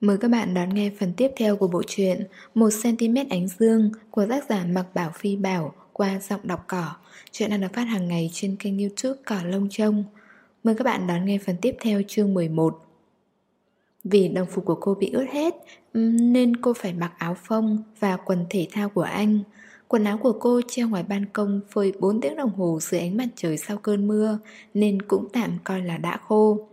Mời các bạn đón nghe phần tiếp theo của bộ truyện 1cm ánh dương của tác giả Mặc Bảo Phi Bảo qua giọng đọc cỏ. Chuyện đang được phát hàng ngày trên kênh youtube Cỏ Lông Trông. Mời các bạn đón nghe phần tiếp theo chương 11. Vì đồng phục của cô bị ướt hết nên cô phải mặc áo phông và quần thể thao của anh. Quần áo của cô treo ngoài ban công phơi 4 tiếng đồng hồ dưới ánh mặt trời sau cơn mưa, nên cũng tạm coi là đã khô.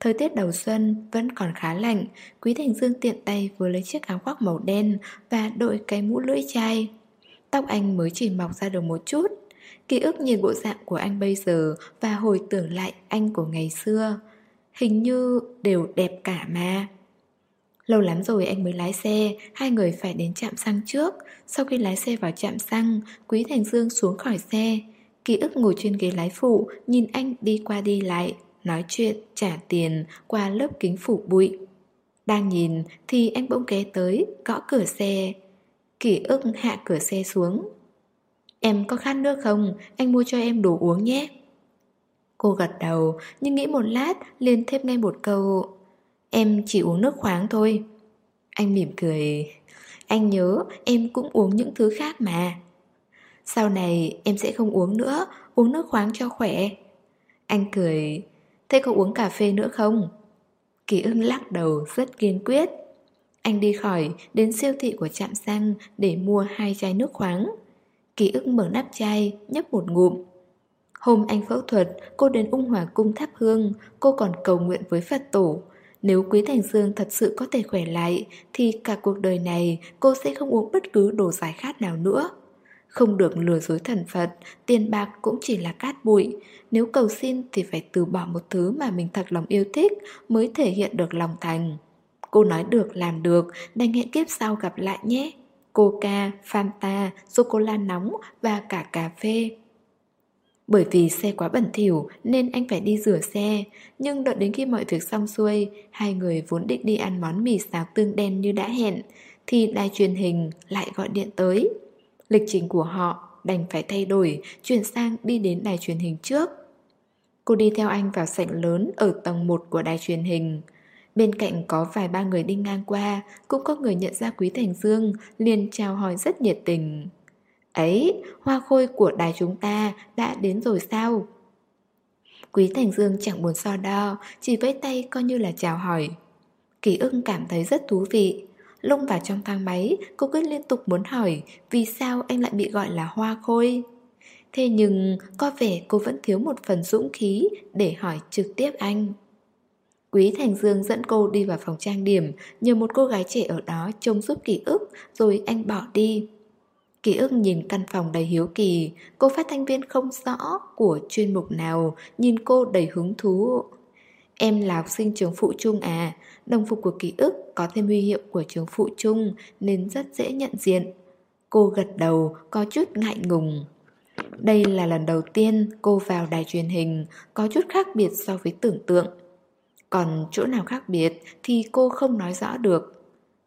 Thời tiết đầu xuân vẫn còn khá lạnh, Quý Thành Dương tiện tay vừa lấy chiếc áo khoác màu đen và đội cái mũ lưỡi chai. Tóc anh mới chỉ mọc ra được một chút. Ký ức nhìn bộ dạng của anh bây giờ và hồi tưởng lại anh của ngày xưa. Hình như đều đẹp cả mà. Lâu lắm rồi anh mới lái xe, hai người phải đến trạm xăng trước. Sau khi lái xe vào trạm xăng, Quý Thành Dương xuống khỏi xe. Ký ức ngồi trên ghế lái phụ, nhìn anh đi qua đi lại nói chuyện, trả tiền qua lớp kính phủ bụi. Đang nhìn thì anh bỗng ghé tới, gõ cửa xe. Kỷ ức hạ cửa xe xuống. Em có khát nước không? Anh mua cho em đồ uống nhé. Cô gật đầu, nhưng nghĩ một lát liền thêm ngay một câu. Em chỉ uống nước khoáng thôi. Anh mỉm cười. Anh nhớ em cũng uống những thứ khác mà. Sau này em sẽ không uống nữa, uống nước khoáng cho khỏe. Anh cười, Thế có uống cà phê nữa không? Kỳ ưng lắc đầu rất kiên quyết. Anh đi khỏi đến siêu thị của trạm xăng để mua hai chai nước khoáng. Kỳ ức mở nắp chai, nhấp một ngụm. Hôm anh phẫu thuật, cô đến ung hòa cung thắp hương Cô còn cầu nguyện với Phật tổ. Nếu Quý Thành Dương thật sự có thể khỏe lại Thì cả cuộc đời này cô sẽ không uống bất cứ đồ giải khát nào nữa không được lừa dối thần Phật, tiền bạc cũng chỉ là cát bụi. Nếu cầu xin thì phải từ bỏ một thứ mà mình thật lòng yêu thích mới thể hiện được lòng thành. Cô nói được làm được, đành hẹn kiếp sau gặp lại nhé. Coca, Fanta, sô-cô-la nóng và cả cà phê. Bởi vì xe quá bẩn thỉu nên anh phải đi rửa xe Nhưng đợi đến khi mọi việc xong xuôi Hai người vốn định đi ăn món mì xào tương đen như đã hẹn Thì đài truyền hình lại gọi điện tới Lịch trình của họ đành phải thay đổi, chuyển sang đi đến đài truyền hình trước. Cô đi theo anh vào sảnh lớn ở tầng 1 của đài truyền hình. Bên cạnh có vài ba người đi ngang qua, cũng có người nhận ra Quý Thành Dương, liền chào hỏi rất nhiệt tình. Ấy, hoa khôi của đài chúng ta đã đến rồi sao? Quý Thành Dương chẳng buồn so đo, chỉ vẫy tay coi như là chào hỏi. Kỳ ưng cảm thấy rất thú vị, Lông vào trong thang máy, cô cứ liên tục muốn hỏi vì sao anh lại bị gọi là hoa khôi. Thế nhưng có vẻ cô vẫn thiếu một phần dũng khí để hỏi trực tiếp anh. Quý Thành Dương dẫn cô đi vào phòng trang điểm, nhờ một cô gái trẻ ở đó trông giúp ký ức, rồi anh bỏ đi. Ký ức nhìn căn phòng đầy hiếu kỳ, cô phát thanh viên không rõ của chuyên mục nào, nhìn cô đầy hứng thú. Em là học sinh trường phụ trung à, đồng phục của ký ức có thêm huy hiệu của trường phụ trung nên rất dễ nhận diện. Cô gật đầu, có chút ngại ngùng. Đây là lần đầu tiên cô vào đài truyền hình, có chút khác biệt so với tưởng tượng. Còn chỗ nào khác biệt thì cô không nói rõ được.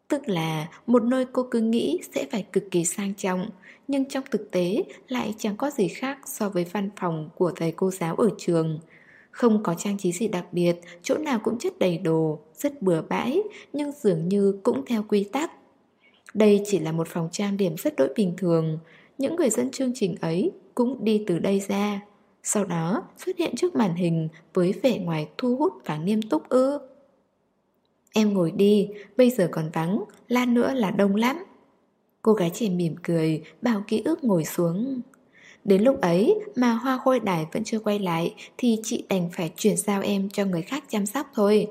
Tức là một nơi cô cứ nghĩ sẽ phải cực kỳ sang trọng, nhưng trong thực tế lại chẳng có gì khác so với văn phòng của thầy cô giáo ở trường. Không có trang trí gì đặc biệt, chỗ nào cũng chất đầy đồ, rất bừa bãi, nhưng dường như cũng theo quy tắc. Đây chỉ là một phòng trang điểm rất đỗi bình thường, những người dẫn chương trình ấy cũng đi từ đây ra. Sau đó xuất hiện trước màn hình với vẻ ngoài thu hút và nghiêm túc ư. Em ngồi đi, bây giờ còn vắng, lan nữa là đông lắm. Cô gái trẻ mỉm cười, bảo ký ức ngồi xuống. Đến lúc ấy mà hoa khôi đài vẫn chưa quay lại thì chị đành phải chuyển giao em cho người khác chăm sóc thôi.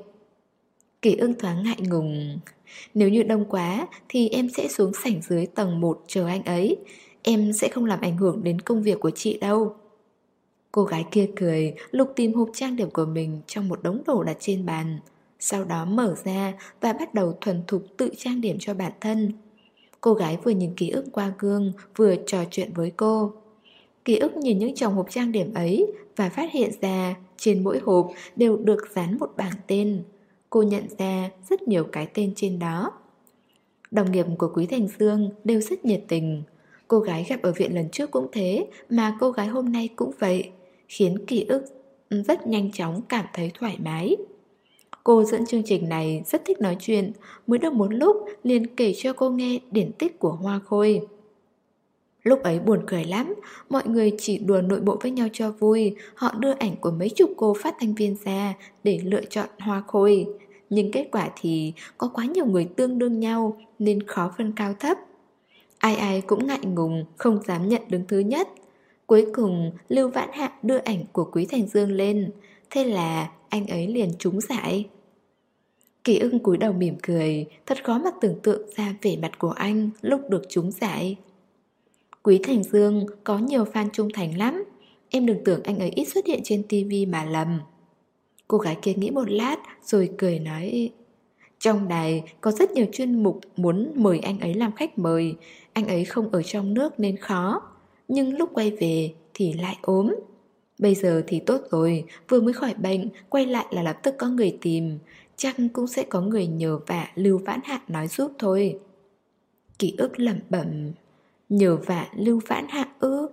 Kỳ ưng thoáng ngại ngùng. Nếu như đông quá thì em sẽ xuống sảnh dưới tầng 1 chờ anh ấy. Em sẽ không làm ảnh hưởng đến công việc của chị đâu. Cô gái kia cười, lục tìm hộp trang điểm của mình trong một đống đồ đặt trên bàn. Sau đó mở ra và bắt đầu thuần thục tự trang điểm cho bản thân. Cô gái vừa nhìn ký ức qua gương, vừa trò chuyện với cô. Ký ức nhìn những chồng hộp trang điểm ấy và phát hiện ra trên mỗi hộp đều được dán một bảng tên. Cô nhận ra rất nhiều cái tên trên đó. Đồng nghiệp của Quý Thành Dương đều rất nhiệt tình. Cô gái gặp ở viện lần trước cũng thế, mà cô gái hôm nay cũng vậy, khiến ký ức rất nhanh chóng cảm thấy thoải mái. Cô dẫn chương trình này rất thích nói chuyện, mới được một lúc liền kể cho cô nghe điển tích của Hoa Khôi. Lúc ấy buồn cười lắm, mọi người chỉ đùa nội bộ với nhau cho vui, họ đưa ảnh của mấy chục cô phát thanh viên ra để lựa chọn Hoa Khôi. Nhưng kết quả thì có quá nhiều người tương đương nhau nên khó phân cao thấp. Ai ai cũng ngại ngùng, không dám nhận đứng thứ nhất. Cuối cùng, Lưu Vãn Hạ đưa ảnh của Quý Thành Dương lên, thế là anh ấy liền trúng giải. Kỳ ưng cúi đầu mỉm cười, thật khó mà tưởng tượng ra vẻ mặt của anh lúc được trúng giải. Quý Thành Dương có nhiều fan trung thành lắm, em đừng tưởng anh ấy ít xuất hiện trên tivi mà lầm. Cô gái kia nghĩ một lát rồi cười nói Trong đài có rất nhiều chuyên mục muốn mời anh ấy làm khách mời. Anh ấy không ở trong nước nên khó. Nhưng lúc quay về thì lại ốm. Bây giờ thì tốt rồi, vừa mới khỏi bệnh, quay lại là lập tức có người tìm. Chắc cũng sẽ có người nhờ vả Lưu Vãn Hạ nói giúp thôi. Ký ức lẩm bẩm. Nhờ vả Lưu Vãn Hạ ư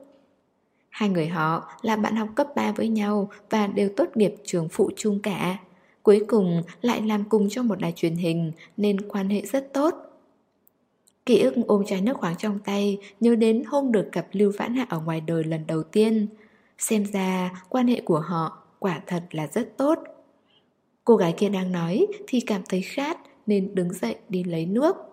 Hai người họ là bạn học cấp 3 với nhau và đều tốt nghiệp trường phụ chung cả. Cuối cùng lại làm cùng trong một đài truyền hình nên quan hệ rất tốt. Ký ức ôm chai nước khoáng trong tay, nhớ đến hôm được gặp Lưu Vãn Hạ ở ngoài đời lần đầu tiên. Xem ra quan hệ của họ quả thật là rất tốt. Cô gái kia đang nói thì cảm thấy khát nên đứng dậy đi lấy nước.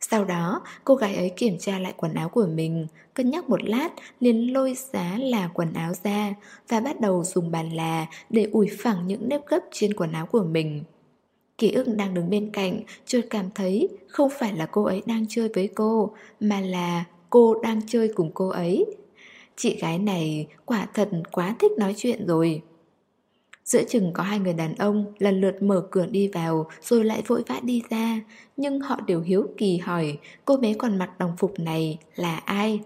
Sau đó, cô gái ấy kiểm tra lại quần áo của mình, cân nhắc một lát, liền lôi giá là quần áo ra và bắt đầu dùng bàn là để ủi phẳng những nếp gấp trên quần áo của mình. Ký ức đang đứng bên cạnh, chợt cảm thấy không phải là cô ấy đang chơi với cô, mà là cô đang chơi cùng cô ấy. Chị gái này quả thật quá thích nói chuyện rồi. Giữa chừng có hai người đàn ông lần lượt mở cửa đi vào rồi lại vội vã đi ra, nhưng họ đều hiếu kỳ hỏi cô bé còn mặc đồng phục này là ai.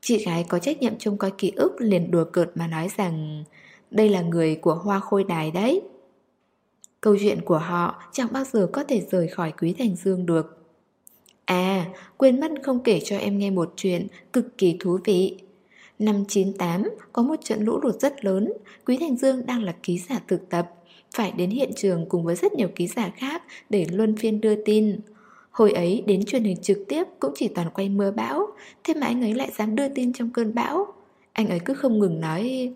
Chị gái có trách nhiệm trông coi ký ức liền đùa cợt mà nói rằng đây là người của hoa khôi đài đấy. Câu chuyện của họ chẳng bao giờ có thể rời khỏi Quý Thành Dương được. À, quên mất không kể cho em nghe một chuyện cực kỳ thú vị. Năm 98 có một trận lũ lụt rất lớn, Quý Thành Dương đang là ký giả thực tập, phải đến hiện trường cùng với rất nhiều ký giả khác để luân phiên đưa tin. Hồi ấy đến truyền hình trực tiếp cũng chỉ toàn quay mưa bão, thế mà anh ấy lại dám đưa tin trong cơn bão. Anh ấy cứ không ngừng nói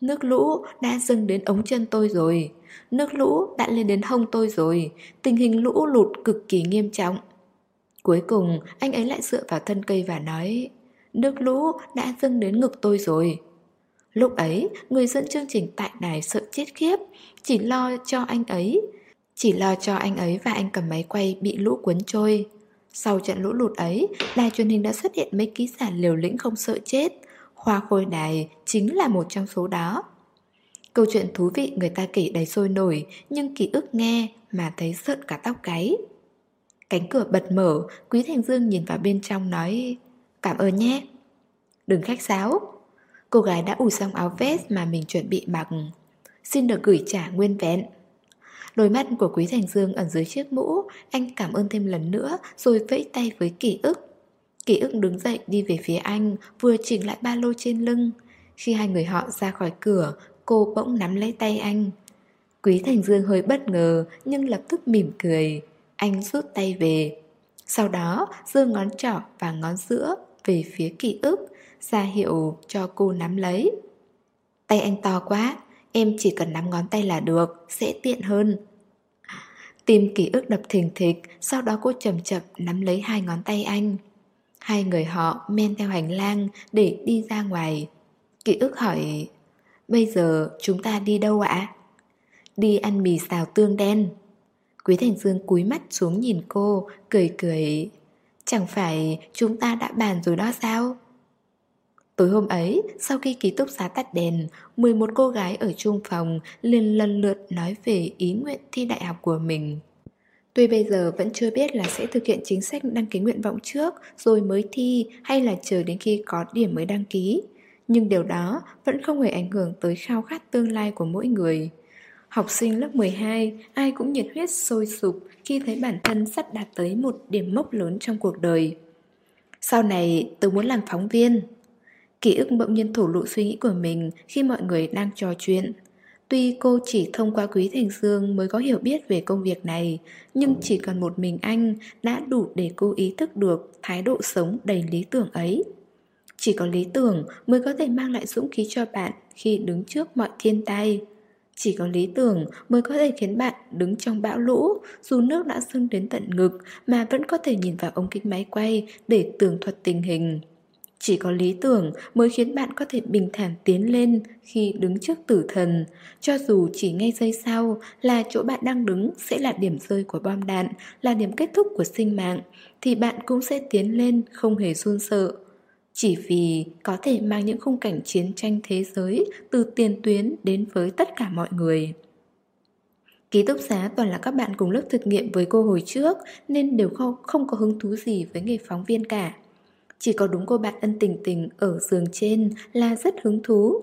Nước lũ đã dâng đến ống chân tôi rồi Nước lũ đã lên đến hông tôi rồi Tình hình lũ lụt cực kỳ nghiêm trọng Cuối cùng anh ấy lại dựa vào thân cây và nói Nước lũ đã dâng đến ngực tôi rồi. Lúc ấy, người dẫn chương trình tại đài sợ chết khiếp, Chỉ lo cho anh ấy, Chỉ lo cho anh ấy và anh cầm máy quay bị lũ cuốn trôi. Sau trận lũ lụt ấy, Đài truyền hình đã xuất hiện mấy ký giả liều lĩnh không sợ chết. Khoa khôi đài chính là một trong số đó. Câu chuyện thú vị người ta kể đầy sôi nổi, Nhưng ký ức nghe mà thấy sợn cả tóc gáy. Cánh cửa bật mở, Quý Thành Dương nhìn vào bên trong nói Cảm ơn nhé. Đừng khách sáo. Cô gái đã ủ xong áo vest mà mình chuẩn bị mặc. Xin được gửi trả nguyên vẹn. Đôi mắt của Quý Thành Dương ẩn dưới chiếc mũ. Anh cảm ơn thêm lần nữa, Rồi vẫy tay với kỷ ức. Kỷ ức đứng dậy đi về phía anh, Vừa chỉnh lại ba lô trên lưng. Khi hai người họ ra khỏi cửa, Cô bỗng nắm lấy tay anh. Quý Thành Dương hơi bất ngờ, Nhưng lập tức mỉm cười. Anh rút tay về. Sau đó, giơ ngón trỏ và ngón giữa. Về phía ký ức ra hiệu cho cô nắm lấy. Tay anh to quá, em chỉ cần nắm ngón tay là được, sẽ tiện hơn. Tim ký ức đập thình thịch, sau đó cô chậm chậm nắm lấy hai ngón tay anh. Hai người họ men theo hành lang để đi ra ngoài. Ký ức hỏi, bây giờ chúng ta đi đâu ạ? Đi ăn mì xào tương đen. Quý Thành Dương cúi mắt xuống nhìn cô, cười cười. Chẳng phải chúng ta đã bàn rồi đó sao? Tối hôm ấy, sau khi ký túc xá tắt đèn, 11 cô gái ở chung phòng liền lần lượt nói về ý nguyện thi đại học của mình. Tuy bây giờ vẫn chưa biết là sẽ thực hiện chính sách đăng ký nguyện vọng trước rồi mới thi hay là chờ đến khi có điểm mới đăng ký. Nhưng điều đó vẫn không hề ảnh hưởng tới khao khát tương lai của mỗi người. Học sinh lớp 12, ai cũng nhiệt huyết sôi sục khi thấy bản thân sắp đạt tới một điểm mốc lớn trong cuộc đời. Sau này, tôi muốn làm phóng viên. Ký ức bỗng nhiên thổ lộ suy nghĩ của mình khi mọi người đang trò chuyện. Tuy cô chỉ thông qua Quý Thành Dương mới có hiểu biết về công việc này, nhưng chỉ cần một mình anh đã đủ để cô ý thức được thái độ sống đầy lý tưởng ấy. Chỉ có lý tưởng mới có thể mang lại dũng khí cho bạn khi đứng trước mọi thiên tai. Chỉ có lý tưởng mới có thể khiến bạn đứng trong bão lũ, dù nước đã sưng đến tận ngực mà vẫn có thể nhìn vào ống kính máy quay để tường thuật tình hình. Chỉ có lý tưởng mới khiến bạn có thể bình thản tiến lên khi đứng trước tử thần, cho dù chỉ ngay giây sau là chỗ bạn đang đứng sẽ là điểm rơi của bom đạn, là điểm kết thúc của sinh mạng, thì bạn cũng sẽ tiến lên không hề run sợ. Chỉ vì có thể mang những khung cảnh chiến tranh thế giới từ tiền tuyến đến với tất cả mọi người. Ký túc xá toàn là các bạn cùng lớp thực nghiệm với cô hồi trước nên đều không, không có hứng thú gì với nghề phóng viên cả. Chỉ có đúng cô bạn ân tình tình ở giường trên là rất hứng thú.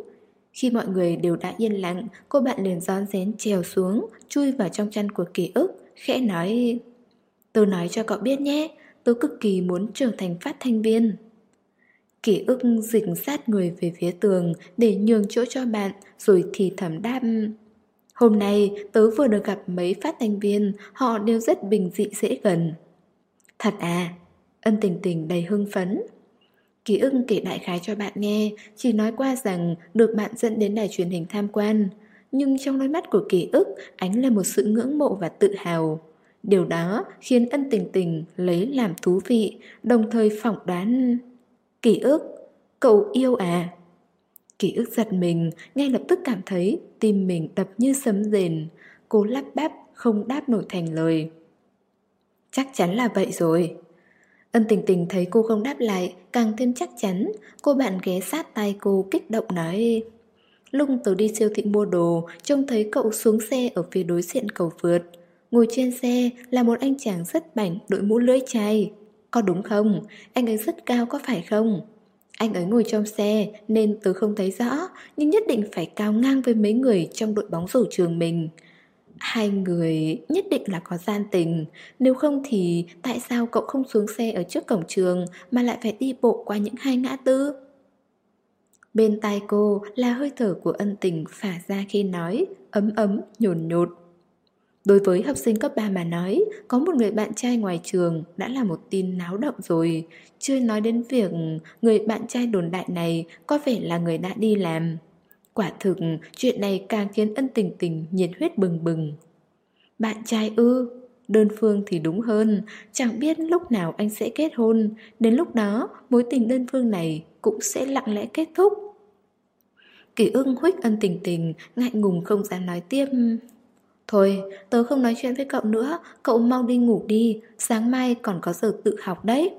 Khi mọi người đều đã yên lặng, cô bạn liền gión rén trèo xuống, chui vào trong chăn của ký ức, khẽ nói Tôi nói cho cậu biết nhé, tôi cực kỳ muốn trở thành phát thanh viên. Ký ức dịch sát người về phía tường để nhường chỗ cho bạn rồi thì thầm đáp Hôm nay tớ vừa được gặp mấy phát thanh viên, họ đều rất bình dị dễ gần. Thật à, ân tình tình đầy hưng phấn. Ký ức kể đại khái cho bạn nghe, chỉ nói qua rằng được bạn dẫn đến đài truyền hình tham quan. Nhưng trong đôi mắt của ký ức ánh là một sự ngưỡng mộ và tự hào. Điều đó khiến ân tình tình lấy làm thú vị, đồng thời phỏng đoán... Ký ức, cậu yêu à? Ký ức giật mình, ngay lập tức cảm thấy tim mình đập như sấm rền. Cô lắp bắp, không đáp nổi thành lời. Chắc chắn là vậy rồi. Ân tình tình thấy cô không đáp lại, càng thêm chắc chắn. Cô bạn ghé sát tay cô kích động nói... Lúc tớ đi siêu thị mua đồ, trông thấy cậu xuống xe ở phía đối diện cầu vượt. Ngồi trên xe là một anh chàng rất bảnh đội mũ lưỡi chai. Có đúng không? Anh ấy rất cao có phải không? Anh ấy ngồi trong xe nên tớ không thấy rõ, nhưng nhất định phải cao ngang với mấy người trong đội bóng rổ trường mình. Hai người nhất định là có gian tình Nếu không thì tại sao cậu không xuống xe ở trước cổng trường Mà lại phải đi bộ qua những hai ngã tư Bên tai cô là hơi thở của ân tình phả ra khi nói Ấm ấm, nhồn nhột Đối với học sinh cấp 3 mà nói, có một người bạn trai ngoài trường đã là một tin náo động rồi. Chưa nói đến việc người bạn trai đồn đại này có vẻ là người đã đi làm. Quả thực, chuyện này càng khiến ân tình tình nhiệt huyết bừng bừng. Bạn trai ư, đơn phương thì đúng hơn, chẳng biết lúc nào anh sẽ kết hôn, đến lúc đó mối tình đơn phương này cũng sẽ lặng lẽ kết thúc. kỷ ưng huyết ân tình tình, ngại ngùng không dám nói tiếp. Thôi, tớ không nói chuyện với cậu nữa, cậu mau đi ngủ đi, sáng mai còn có giờ tự học đấy.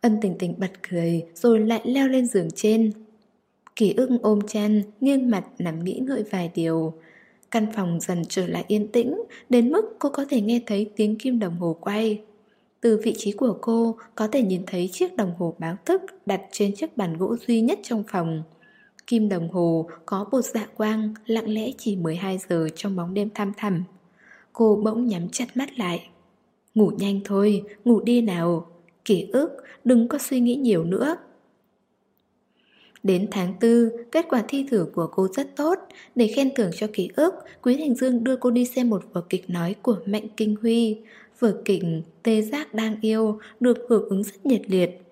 Ân tình tình bật cười, rồi lại leo lên giường trên. kỷ ức ôm chăn, nghiêng mặt nằm nghĩ ngợi vài điều. Căn phòng dần trở lại yên tĩnh, đến mức cô có thể nghe thấy tiếng kim đồng hồ quay. Từ vị trí của cô có thể nhìn thấy chiếc đồng hồ báo thức đặt trên chiếc bàn gỗ duy nhất trong phòng. Kim đồng hồ có bột dạ quang lặng lẽ chỉ 12 giờ trong bóng đêm thăm thẳm. Cô bỗng nhắm chặt mắt lại. Ngủ nhanh thôi, ngủ đi nào. Ký ức, đừng có suy nghĩ nhiều nữa. Đến tháng 4, kết quả thi thử của cô rất tốt. Để khen thưởng cho ký ức, Quý Thành Dương đưa cô đi xem một vở kịch nói của Mạnh Kinh Huy. Vở kịch Tê Giác Đang Yêu được hưởng ứng rất nhiệt liệt.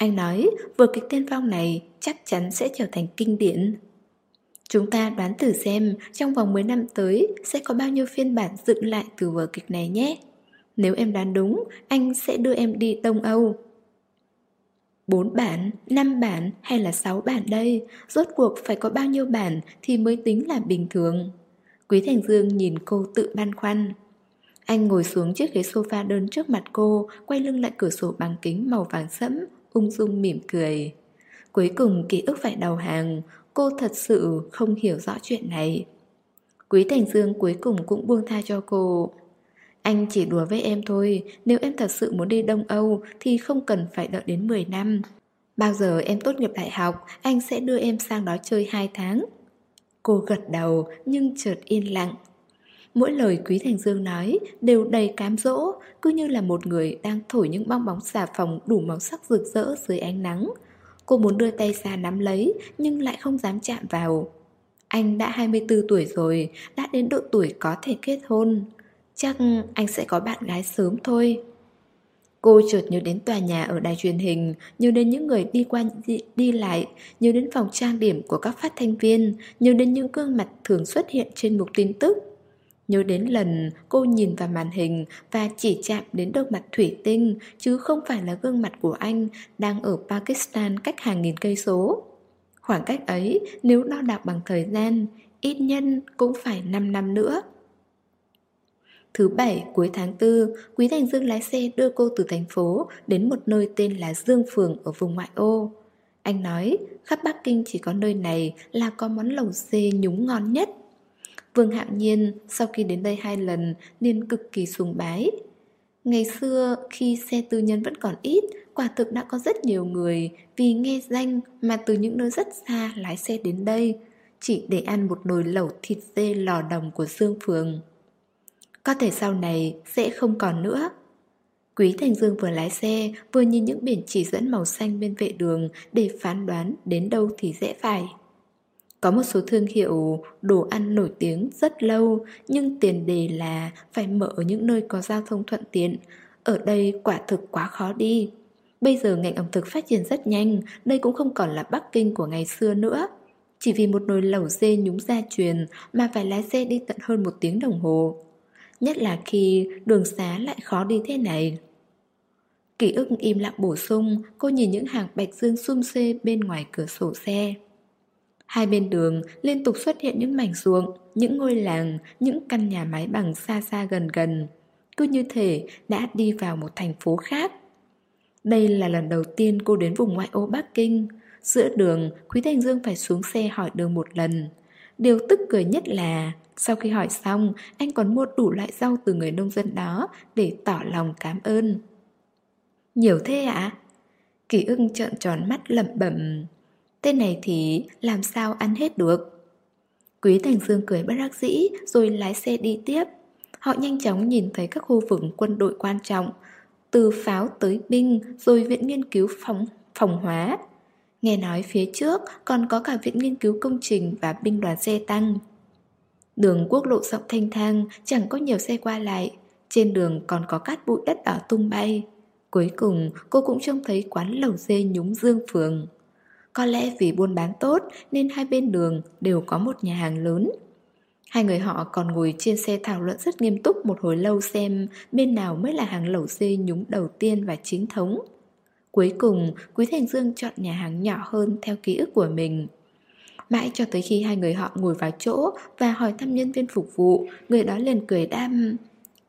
Anh nói vở kịch tiên phong này chắc chắn sẽ trở thành kinh điển. Chúng ta đoán thử xem trong vòng 10 năm tới sẽ có bao nhiêu phiên bản dựng lại từ vở kịch này nhé. Nếu em đoán đúng, anh sẽ đưa em đi Đông Âu. 4 bản, 5 bản hay là 6 bản đây? Rốt cuộc phải có bao nhiêu bản thì mới tính là bình thường? Quý Thành Dương nhìn cô tự băn khoăn. Anh ngồi xuống chiếc ghế sofa đơn trước mặt cô, quay lưng lại cửa sổ bằng kính màu vàng sẫm, ung dung mỉm cười. Cuối cùng ký ức phải đầu hàng, cô thật sự không hiểu rõ chuyện này. Quý Thành Dương cuối cùng cũng buông tha cho cô. Anh chỉ đùa với em thôi, nếu em thật sự muốn đi Đông Âu thì không cần phải đợi đến 10 năm. Bao giờ em tốt nghiệp đại học, anh sẽ đưa em sang đó chơi 2 tháng. Cô gật đầu nhưng chợt yên lặng. Mỗi lời Quý Thành Dương nói đều đầy cám dỗ, cứ như là một người đang thổi những bong bóng xà phòng đủ màu sắc rực rỡ dưới ánh nắng. Cô muốn đưa tay ra nắm lấy nhưng lại không dám chạm vào. Anh đã 24 tuổi rồi, đã đến độ tuổi có thể kết hôn. Chắc anh sẽ có bạn gái sớm thôi. Cô chợt nhớ đến tòa nhà ở đài truyền hình, nhớ đến những người đi qua đi, đi lại, nhớ đến phòng trang điểm của các phát thanh viên, nhớ đến những gương mặt thường xuất hiện trên mục tin tức. Nhớ đến lần cô nhìn vào màn hình và chỉ chạm đến đôi mặt thủy tinh chứ không phải là gương mặt của anh đang ở Pakistan cách hàng nghìn cây số. Khoảng cách ấy nếu đo đạc bằng thời gian, ít nhân cũng phải 5 năm nữa. Thứ bảy cuối tháng 4, Quý Thành Dương lái xe đưa cô từ thành phố đến một nơi tên là Dương Phường ở vùng ngoại ô. Anh nói, khắp Bắc Kinh chỉ có nơi này là có món lẩu dê nhúng ngon nhất. Vương Hạo Nhiên sau khi đến đây hai lần nên cực kỳ sùng bái. Ngày xưa khi xe tư nhân vẫn còn ít, quả thực đã có rất nhiều người vì nghe danh mà từ những nơi rất xa lái xe đến đây, chỉ để ăn một nồi lẩu thịt dê lò đồng của Dương Phường. Có thể sau này sẽ không còn nữa. Quý Thành Dương vừa lái xe, vừa nhìn những biển chỉ dẫn màu xanh bên vệ đường để phán đoán đến đâu thì dễ phải. Có một số thương hiệu đồ ăn nổi tiếng rất lâu nhưng tiền đề là phải mở ở những nơi có giao thông thuận tiện. Ở đây quả thực quá khó đi. Bây giờ ngành ẩm thực phát triển rất nhanh, đây cũng không còn là Bắc Kinh của ngày xưa nữa. Chỉ vì một nồi lẩu dê nhúng gia truyền mà phải lái xe đi tận hơn một tiếng đồng hồ. Nhất là khi đường xá lại khó đi thế này. Ký ức im lặng bổ sung, cô nhìn những hàng bạch dương xum xê bên ngoài cửa sổ xe. Hai bên đường liên tục xuất hiện những mảnh ruộng, những ngôi làng, những căn nhà mái bằng xa xa gần gần. Cứ như thể đã đi vào một thành phố khác. Đây là lần đầu tiên cô đến vùng ngoại ô Bắc Kinh. Giữa đường, Quý Thành Dương phải xuống xe hỏi đường một lần. Điều tức cười nhất là sau khi hỏi xong, anh còn mua đủ loại rau từ người nông dân đó để tỏ lòng cảm ơn. Nhiều thế ạ? À? Kỷ ưng trợn tròn mắt lẩm bẩm. Tên này thì làm sao ăn hết được? Quý Thành Dương cười bất đắc dĩ rồi lái xe đi tiếp. Họ nhanh chóng nhìn thấy các khu vực quân đội quan trọng, từ pháo tới binh rồi viện nghiên cứu phòng, phòng hóa. Nghe nói phía trước còn có cả viện nghiên cứu công trình và binh đoàn xe tăng. Đường quốc lộ rộng thanh thang, chẳng có nhiều xe qua lại. Trên đường còn có cát bụi đất đỏ tung bay. Cuối cùng, cô cũng trông thấy quán lẩu dê nhúng dương phường. Có lẽ vì buôn bán tốt nên hai bên đường đều có một nhà hàng lớn. Hai người họ còn ngồi trên xe thảo luận rất nghiêm túc một hồi lâu xem bên nào mới là hàng lẩu dê nhúng đầu tiên và chính thống. Cuối cùng, Quý Thành Dương chọn nhà hàng nhỏ hơn theo ký ức của mình. Mãi cho tới khi hai người họ ngồi vào chỗ và hỏi thăm nhân viên phục vụ, người đó liền cười đam.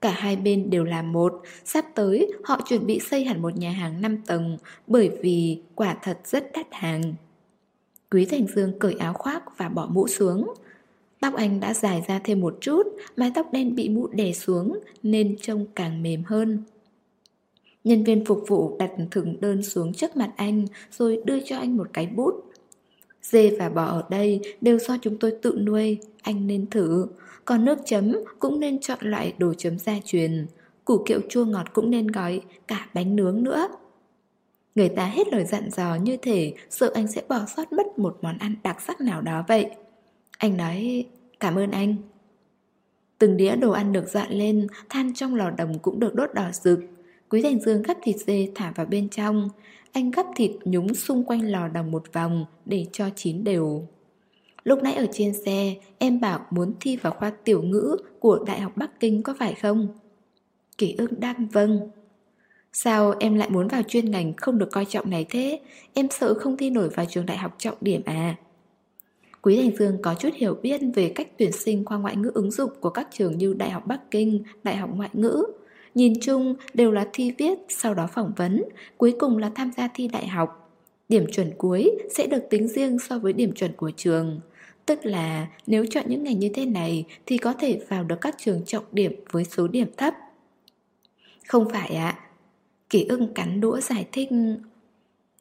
Cả hai bên đều là một, sắp tới họ chuẩn bị xây hẳn một nhà hàng 5 tầng bởi vì quả thật rất đắt hàng. Quý Thành Dương cởi áo khoác và bỏ mũ xuống. Tóc anh đã dài ra thêm một chút, mái tóc đen bị mũ đè xuống nên trông càng mềm hơn. Nhân viên phục vụ đặt thừng đơn xuống trước mặt anh rồi đưa cho anh một cái bút. Dê và bò ở đây đều do chúng tôi tự nuôi, anh nên thử. Còn nước chấm cũng nên chọn loại đồ chấm gia truyền. Củ kiệu chua ngọt cũng nên gói, cả bánh nướng nữa. Người ta hết lời dặn dò như thể sợ anh sẽ bỏ sót mất một món ăn đặc sắc nào đó vậy. Anh nói cảm ơn anh. Từng đĩa đồ ăn được dọn lên, than trong lò đồng cũng được đốt đỏ rực. Quý Thành Dương gắp thịt dê thả vào bên trong. Anh gắp thịt nhúng xung quanh lò đồng một vòng để cho chín đều. Lúc nãy ở trên xe, em bảo muốn thi vào khoa tiểu ngữ của Đại học Bắc Kinh có phải không? Kỷ ưng đáp vâng. Sao em lại muốn vào chuyên ngành không được coi trọng này thế? Em sợ không thi nổi vào trường đại học trọng điểm à? Quý Thành Dương có chút hiểu biết về cách tuyển sinh khoa ngoại ngữ ứng dụng của các trường như Đại học Bắc Kinh, Đại học Ngoại ngữ. Nhìn chung đều là thi viết, sau đó phỏng vấn, cuối cùng là tham gia thi đại học. Điểm chuẩn cuối sẽ được tính riêng so với điểm chuẩn của trường. Tức là nếu chọn những ngành như thế này thì có thể vào được các trường trọng điểm với số điểm thấp. Không phải ạ. À. Kỳ ưng cắn đũa giải thích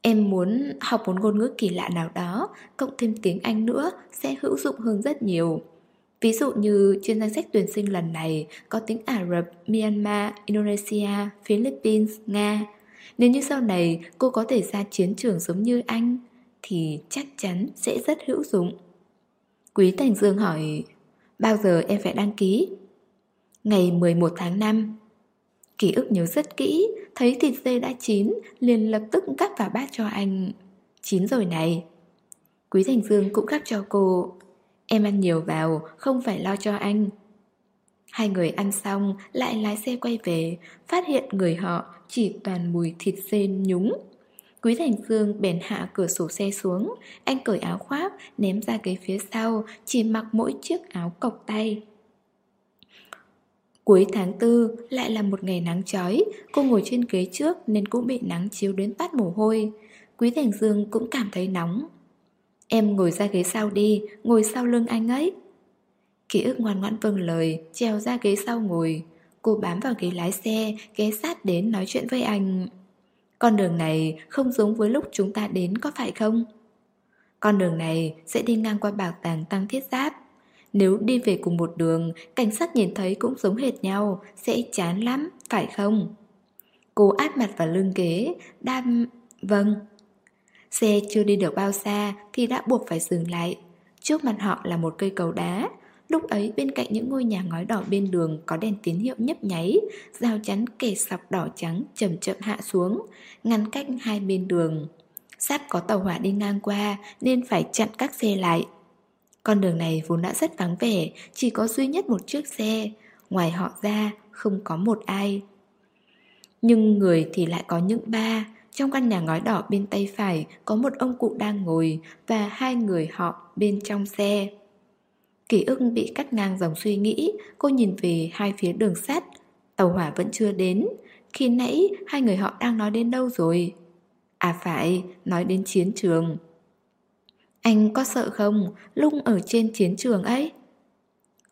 Em muốn học một ngôn ngữ kỳ lạ nào đó, cộng thêm tiếng Anh nữa sẽ hữu dụng hơn rất nhiều. Ví dụ như trên danh sách tuyển sinh lần này có tiếng Ả Rập, Myanmar, Indonesia, Philippines, Nga. Nếu như sau này cô có thể ra chiến trường giống như anh, thì chắc chắn sẽ rất hữu dụng. Quý Thành Dương hỏi, Bao giờ em phải đăng ký? Ngày 11 tháng 5 Ký ức nhớ rất kỹ, Thấy thịt dê đã chín, liền lập tức cắt vào bát cho anh. Chín rồi này. Quý Thành Dương cũng cắt cho cô, Em ăn nhiều vào, Không phải lo cho anh. Hai người ăn xong, lại lái xe quay về, Phát hiện người họ chỉ toàn mùi thịt dê nhúng. Quý Thành Dương bèn hạ cửa sổ xe xuống. Anh cởi áo khoác, Ném ra ghế phía sau, Chỉ mặc mỗi chiếc áo cộc tay. Cuối tháng tư, lại là một ngày nắng chói. Cô ngồi trên ghế trước Nên cũng bị nắng chiếu đến tát mồ hôi. Quý Thành Dương cũng cảm thấy nóng. Em ngồi ra ghế sau đi, Ngồi sau lưng anh ấy. Ký ức ngoan ngoãn vâng lời, Trèo ra ghế sau ngồi. Cô bám vào ghế lái xe, Ghé sát đến nói chuyện với anh. Con đường này không giống với lúc chúng ta đến có phải không? Con đường này sẽ đi ngang qua bảo tàng tăng thiết giáp Nếu đi về cùng một đường Cảnh sát nhìn thấy cũng giống hệt nhau Sẽ chán lắm, phải không? Cô áp mặt vào lưng ghế Đam... Vâng Xe chưa đi được bao xa Thì đã buộc phải dừng lại Trước mặt họ là một cây cầu đá Lúc ấy bên cạnh những ngôi nhà ngói đỏ bên đường có đèn tín hiệu nhấp nháy, rào chắn kẻ sọc đỏ trắng chậm chậm hạ xuống, ngăn cách hai bên đường. Sắp có tàu hỏa đi ngang qua nên phải chặn các xe lại. Con đường này vốn đã rất vắng vẻ, chỉ có duy nhất một chiếc xe, ngoài họ ra không có một ai. Nhưng người thì lại có những ba, trong căn nhà ngói đỏ bên tay phải có một ông cụ đang ngồi và hai người họ bên trong xe. Ký ức bị cắt ngang dòng suy nghĩ, cô nhìn về hai phía đường sắt. Tàu hỏa vẫn chưa đến. Khi nãy hai người họ đang nói đến đâu rồi? À phải, nói đến chiến trường. Anh có sợ không, lung ở trên chiến trường ấy?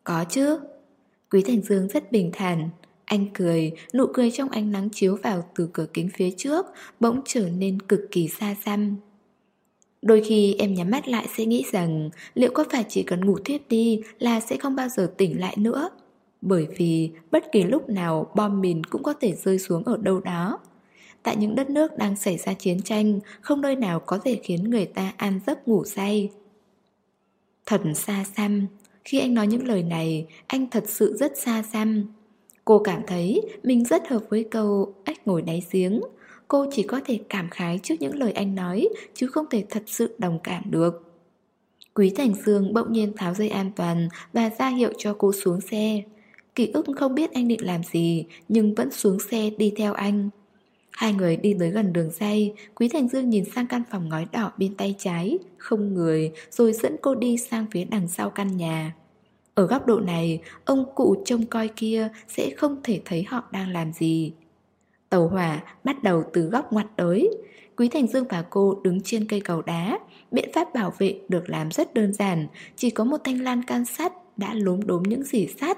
Có chứ. Quý Thành Dương rất bình thản. Anh cười, nụ cười trong ánh nắng chiếu vào từ cửa kính phía trước, bỗng trở nên cực kỳ xa xăm. Đôi khi em nhắm mắt lại sẽ nghĩ rằng liệu có phải chỉ cần ngủ thiếp đi là sẽ không bao giờ tỉnh lại nữa. Bởi vì bất kỳ lúc nào bom mìn cũng có thể rơi xuống ở đâu đó. Tại những đất nước đang xảy ra chiến tranh, không nơi nào có thể khiến người ta an giấc ngủ say. Thật xa xăm, khi anh nói những lời này, anh thật sự rất xa xăm. Cô cảm thấy mình rất hợp với câu ếch ngồi đáy giếng, Cô chỉ có thể cảm khái trước những lời anh nói, Chứ không thể thật sự đồng cảm được. Quý Thành Dương bỗng nhiên tháo dây an toàn Và ra hiệu cho cô xuống xe. Ký ức không biết anh định làm gì, Nhưng vẫn xuống xe đi theo anh. Hai người đi tới gần đường dây, Quý Thành Dương nhìn sang căn phòng ngói đỏ bên tay trái, Không người, Rồi dẫn cô đi sang phía đằng sau căn nhà. Ở góc độ này, Ông cụ trông coi kia Sẽ không thể thấy họ đang làm gì. Tàu hỏa bắt đầu từ góc ngoặt tới. Quý Thành Dương và cô đứng trên cây cầu đá. Biện pháp bảo vệ được làm rất đơn giản Chỉ có một thanh lan can sắt đã lốm đốm những dỉ sắt.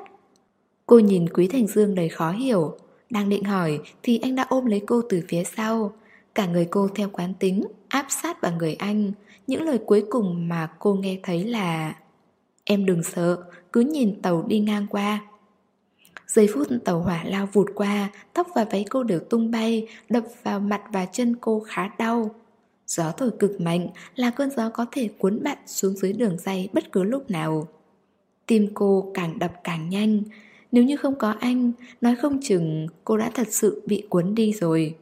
Cô nhìn Quý Thành Dương đầy khó hiểu Đang định hỏi thì anh đã ôm lấy cô từ phía sau. Cả người cô theo quán tính áp sát vào người anh. Những lời cuối cùng mà cô nghe thấy là Em đừng sợ, cứ nhìn tàu đi ngang qua Giây phút tàu hỏa lao vụt qua, tóc và váy cô đều tung bay, đập vào mặt và chân cô khá đau. Gió thổi cực mạnh là cơn gió có thể cuốn bạn xuống dưới đường dây bất cứ lúc nào. Tim cô càng đập càng nhanh. Nếu như không có anh, nói không chừng cô đã thật sự bị cuốn đi rồi.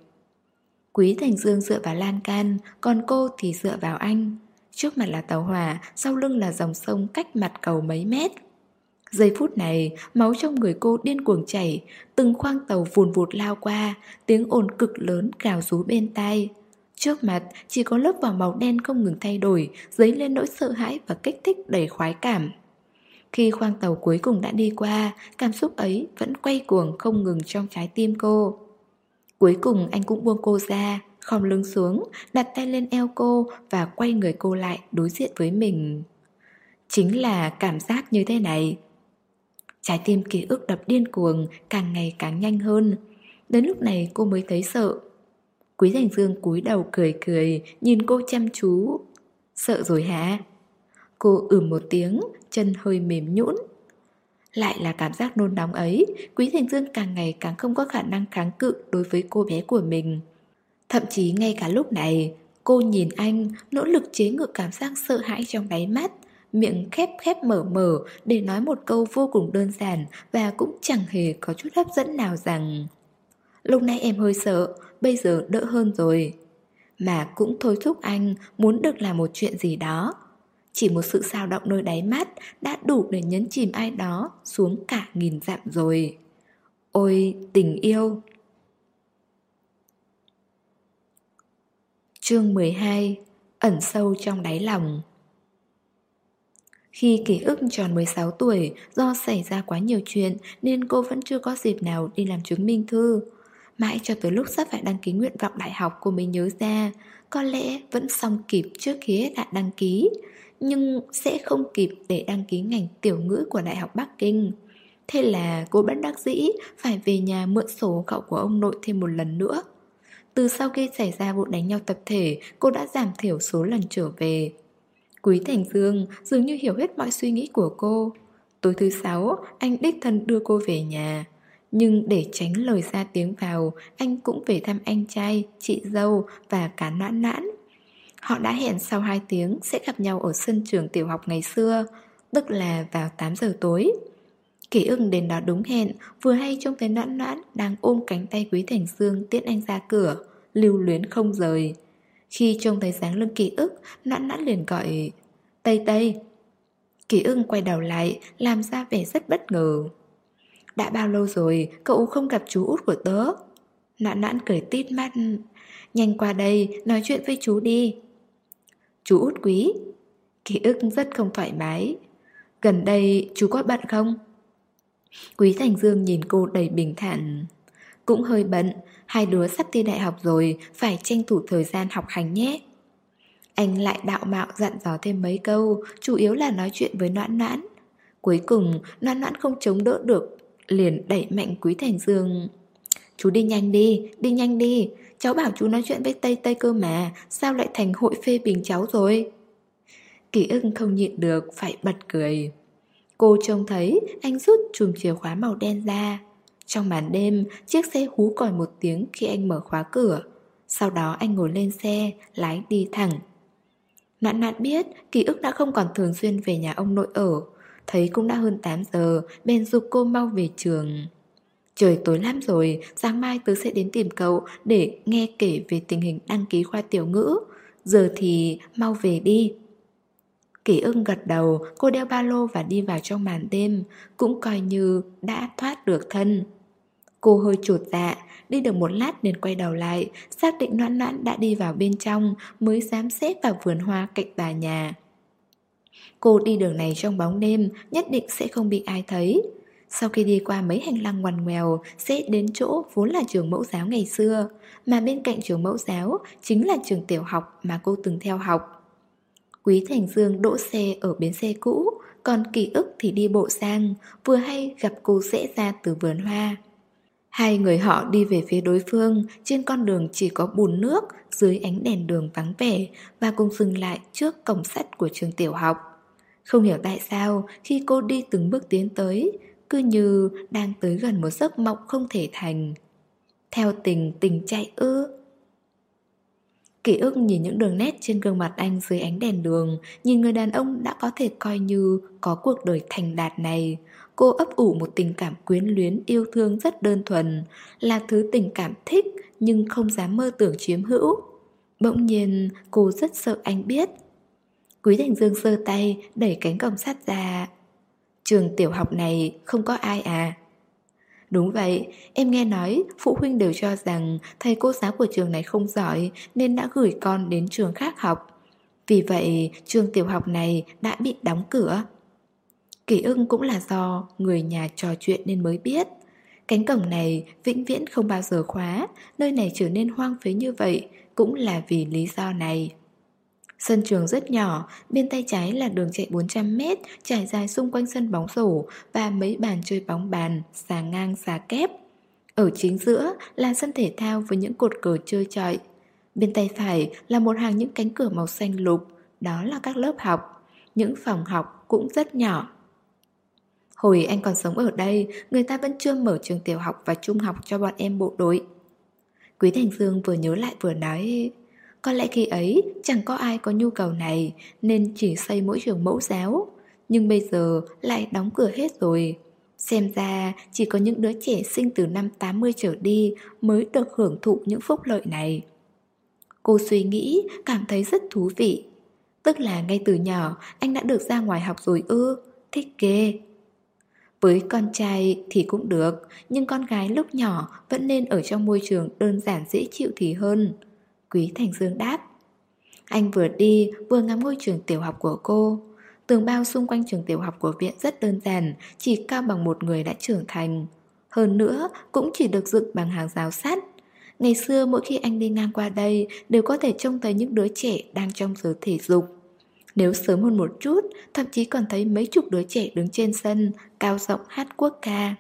Quý Thành Dương dựa vào lan can, còn cô thì dựa vào anh. Trước mặt là tàu hỏa, sau lưng là dòng sông cách mặt cầu mấy mét. Giây phút này, máu trong người cô điên cuồng chảy, từng khoang tàu vùn vụt lao qua, tiếng ồn cực lớn gào rú bên tai. Trước mặt chỉ có lớp vỏ màu đen không ngừng thay đổi, dấy lên nỗi sợ hãi và kích thích đầy khoái cảm. Khi khoang tàu cuối cùng đã đi qua, cảm xúc ấy vẫn quay cuồng không ngừng trong trái tim cô. Cuối cùng anh cũng buông cô ra, khom lưng xuống, đặt tay lên eo cô và quay người cô lại đối diện với mình. Chính là cảm giác như thế này, Trái tim ký ức đập điên cuồng, Càng ngày càng nhanh hơn. Đến lúc này cô mới thấy sợ. Quý Thành Dương cúi đầu cười cười, Nhìn cô chăm chú. Sợ rồi hả? Cô ử một tiếng, Chân hơi mềm nhũn. Lại là cảm giác nôn nóng ấy, Quý Thành Dương càng ngày càng không có khả năng kháng cự Đối với cô bé của mình. Thậm chí ngay cả lúc này, Cô nhìn anh, Nỗ lực chế ngự cảm giác sợ hãi trong đáy mắt miệng khép khép mở mở để nói một câu vô cùng đơn giản và cũng chẳng hề có chút hấp dẫn nào rằng Lúc nãy em hơi sợ, bây giờ đỡ hơn rồi. Mà cũng thôi thúc anh muốn được làm một chuyện gì đó. Chỉ một sự sao động nơi đáy mắt đã đủ để nhấn chìm ai đó xuống cả nghìn dặm rồi. Ôi tình yêu! Chương 12 Ẩn sâu trong đáy lòng khi ký ức tròn 16 tuổi, do xảy ra quá nhiều chuyện nên cô vẫn chưa có dịp nào đi làm chứng minh thư. Mãi cho tới lúc sắp phải đăng ký nguyện vọng đại học cô mới nhớ ra Có lẽ vẫn xong kịp trước khi hết hạn đăng ký Nhưng sẽ không kịp để đăng ký ngành tiểu ngữ của Đại học Bắc Kinh. Thế là cô bất đắc dĩ phải về nhà mượn sổ cậu của ông nội thêm một lần nữa. Từ sau khi xảy ra vụ đánh nhau tập thể Cô đã giảm thiểu số lần trở về. Quý Thành Dương dường như hiểu hết mọi suy nghĩ của cô Tối thứ sáu, anh đích thân đưa cô về nhà nhưng để tránh lời ra tiếng vào, anh cũng về thăm anh trai, chị dâu và cả noãn nãn. Họ đã hẹn sau 2 tiếng sẽ gặp nhau ở sân trường tiểu học ngày xưa, tức là vào 8 giờ tối. Kỷ ưng đến đó đúng hẹn, vừa hay trông thấy noãn noãn đang ôm cánh tay Quý Thành Dương tiễn anh ra cửa, lưu luyến không rời. Khi trông thấy dáng lưng ký ức, nãn nãn liền gọi Tây Tây. Kỷ ưng quay đầu lại, làm ra vẻ rất bất ngờ. Đã bao lâu rồi cậu không gặp chú út của tớ Nãn nãn cười tít mắt Nhanh qua đây nói chuyện với chú đi Chú út quý Ký ức rất không thoải mái Gần đây chú có bận không? Quý Thành Dương nhìn cô đầy bình thản cũng hơi bận Hai đứa sắp thi đại học rồi Phải tranh thủ thời gian học hành nhé Anh lại đạo mạo dặn dò thêm mấy câu Chủ yếu là nói chuyện với noãn noãn Cuối cùng noãn noãn không chống đỡ được liền đẩy mạnh Quý Thành Dương. Chú đi nhanh đi, đi nhanh đi, cháu bảo chú nói chuyện với Tây Tây cơ mà, sao lại thành hội phê bình cháu rồi? kỷ ưng không nhịn được, phải bật cười. Cô trông thấy anh rút chùm chìa khóa màu đen ra. Trong màn đêm, chiếc xe hú còi một tiếng khi anh mở khóa cửa. Sau đó anh ngồi lên xe, lái đi thẳng. Nạn nạn biết ký ức đã không còn thường xuyên về nhà ông nội ở. Thấy cũng đã hơn 8 giờ Bèn dục cô mau về trường. Trời tối lắm rồi Sáng mai tớ sẽ đến tìm cậu Để nghe kể về tình hình đăng ký khoa tiểu ngữ. Giờ thì mau về đi. Kỷ ưng gật đầu Cô đeo ba lô và đi vào trong màn đêm Cũng coi như đã thoát được thân. Cô hơi chuột dạ Đi được một lát nên quay đầu lại, Xác định noãn noãn đã đi vào bên trong, Mới dám xếp vào vườn hoa cạnh tòa nhà. Cô đi đường này trong bóng đêm, Nhất định sẽ không bị ai thấy. Sau khi đi qua mấy hành lang ngoằn ngoèo, Sẽ đến chỗ vốn là trường mẫu giáo ngày xưa, Mà bên cạnh trường mẫu giáo Chính là trường tiểu học mà cô từng theo học. Quý Thành Dương đỗ xe ở bến xe cũ, Còn ký ức thì đi bộ sang, Vừa hay gặp cô rẽ ra từ vườn hoa. Hai người họ đi về phía đối phương, Trên con đường chỉ có bùn nước, Dưới ánh đèn đường vắng vẻ, Và cùng dừng lại trước cổng sắt của trường tiểu học. Không hiểu tại sao, khi cô đi từng bước tiến tới, Cứ như đang tới gần một giấc mộng không thể thành. Theo tình tình chạy ư. Kỷ ức nhìn những đường nét trên gương mặt anh dưới ánh đèn đường, Nhìn người đàn ông đã có thể coi như có cuộc đời thành đạt này. Cô ấp ủ một tình cảm quyến luyến yêu thương rất đơn thuần Là thứ tình cảm thích nhưng không dám mơ tưởng chiếm hữu Bỗng nhiên cô rất sợ anh biết Quý Thành Dương sơ tay đẩy cánh cổng sắt ra Trường tiểu học này không có ai à Đúng vậy, em nghe nói phụ huynh đều cho rằng thầy cô giáo của trường này không giỏi nên đã gửi con đến trường khác học. Vì vậy, trường tiểu học này đã bị đóng cửa. Kỳ ưng cũng là do người nhà trò chuyện nên mới biết. Cánh cổng này vĩnh viễn không bao giờ khóa, nơi này trở nên hoang phế như vậy cũng là vì lý do này. Sân trường rất nhỏ, bên tay trái là đường chạy 400m trải dài xung quanh sân bóng rổ và mấy bàn chơi bóng bàn, xà ngang xà kép. Ở chính giữa là sân thể thao với những cột cờ chơi chọi. Bên tay phải là một hàng những cánh cửa màu xanh lục, đó là các lớp học. Những phòng học cũng rất nhỏ. Hồi anh còn sống ở đây, người ta vẫn chưa mở trường tiểu học và trung học cho bọn em bộ đội. Quý Thành Dương vừa nhớ lại vừa nói Có lẽ khi ấy chẳng có ai có nhu cầu này Nên chỉ xây mỗi trường mẫu giáo. Nhưng bây giờ lại đóng cửa hết rồi. Xem ra chỉ có những đứa trẻ sinh từ năm 80 trở đi Mới được hưởng thụ những phúc lợi này. Cô suy nghĩ, cảm thấy rất thú vị. Tức là ngay từ nhỏ anh đã được ra ngoài học rồi ư? Thích ghê với con trai thì cũng được, nhưng con gái lúc nhỏ vẫn nên ở trong môi trường đơn giản dễ chịu thì hơn. Quý Thành Dương đáp. Anh vừa đi vừa ngắm ngôi trường tiểu học của cô. Tường bao xung quanh trường tiểu học của viện rất đơn giản, chỉ cao bằng một người đã trưởng thành. Hơn nữa, cũng chỉ được dựng bằng hàng rào sắt. Ngày xưa mỗi khi anh đi ngang qua đây đều có thể trông thấy những đứa trẻ đang trong giờ thể dục. Nếu sớm hơn một chút, thậm chí còn thấy mấy chục đứa trẻ đứng trên sân, cao rộng hát quốc ca.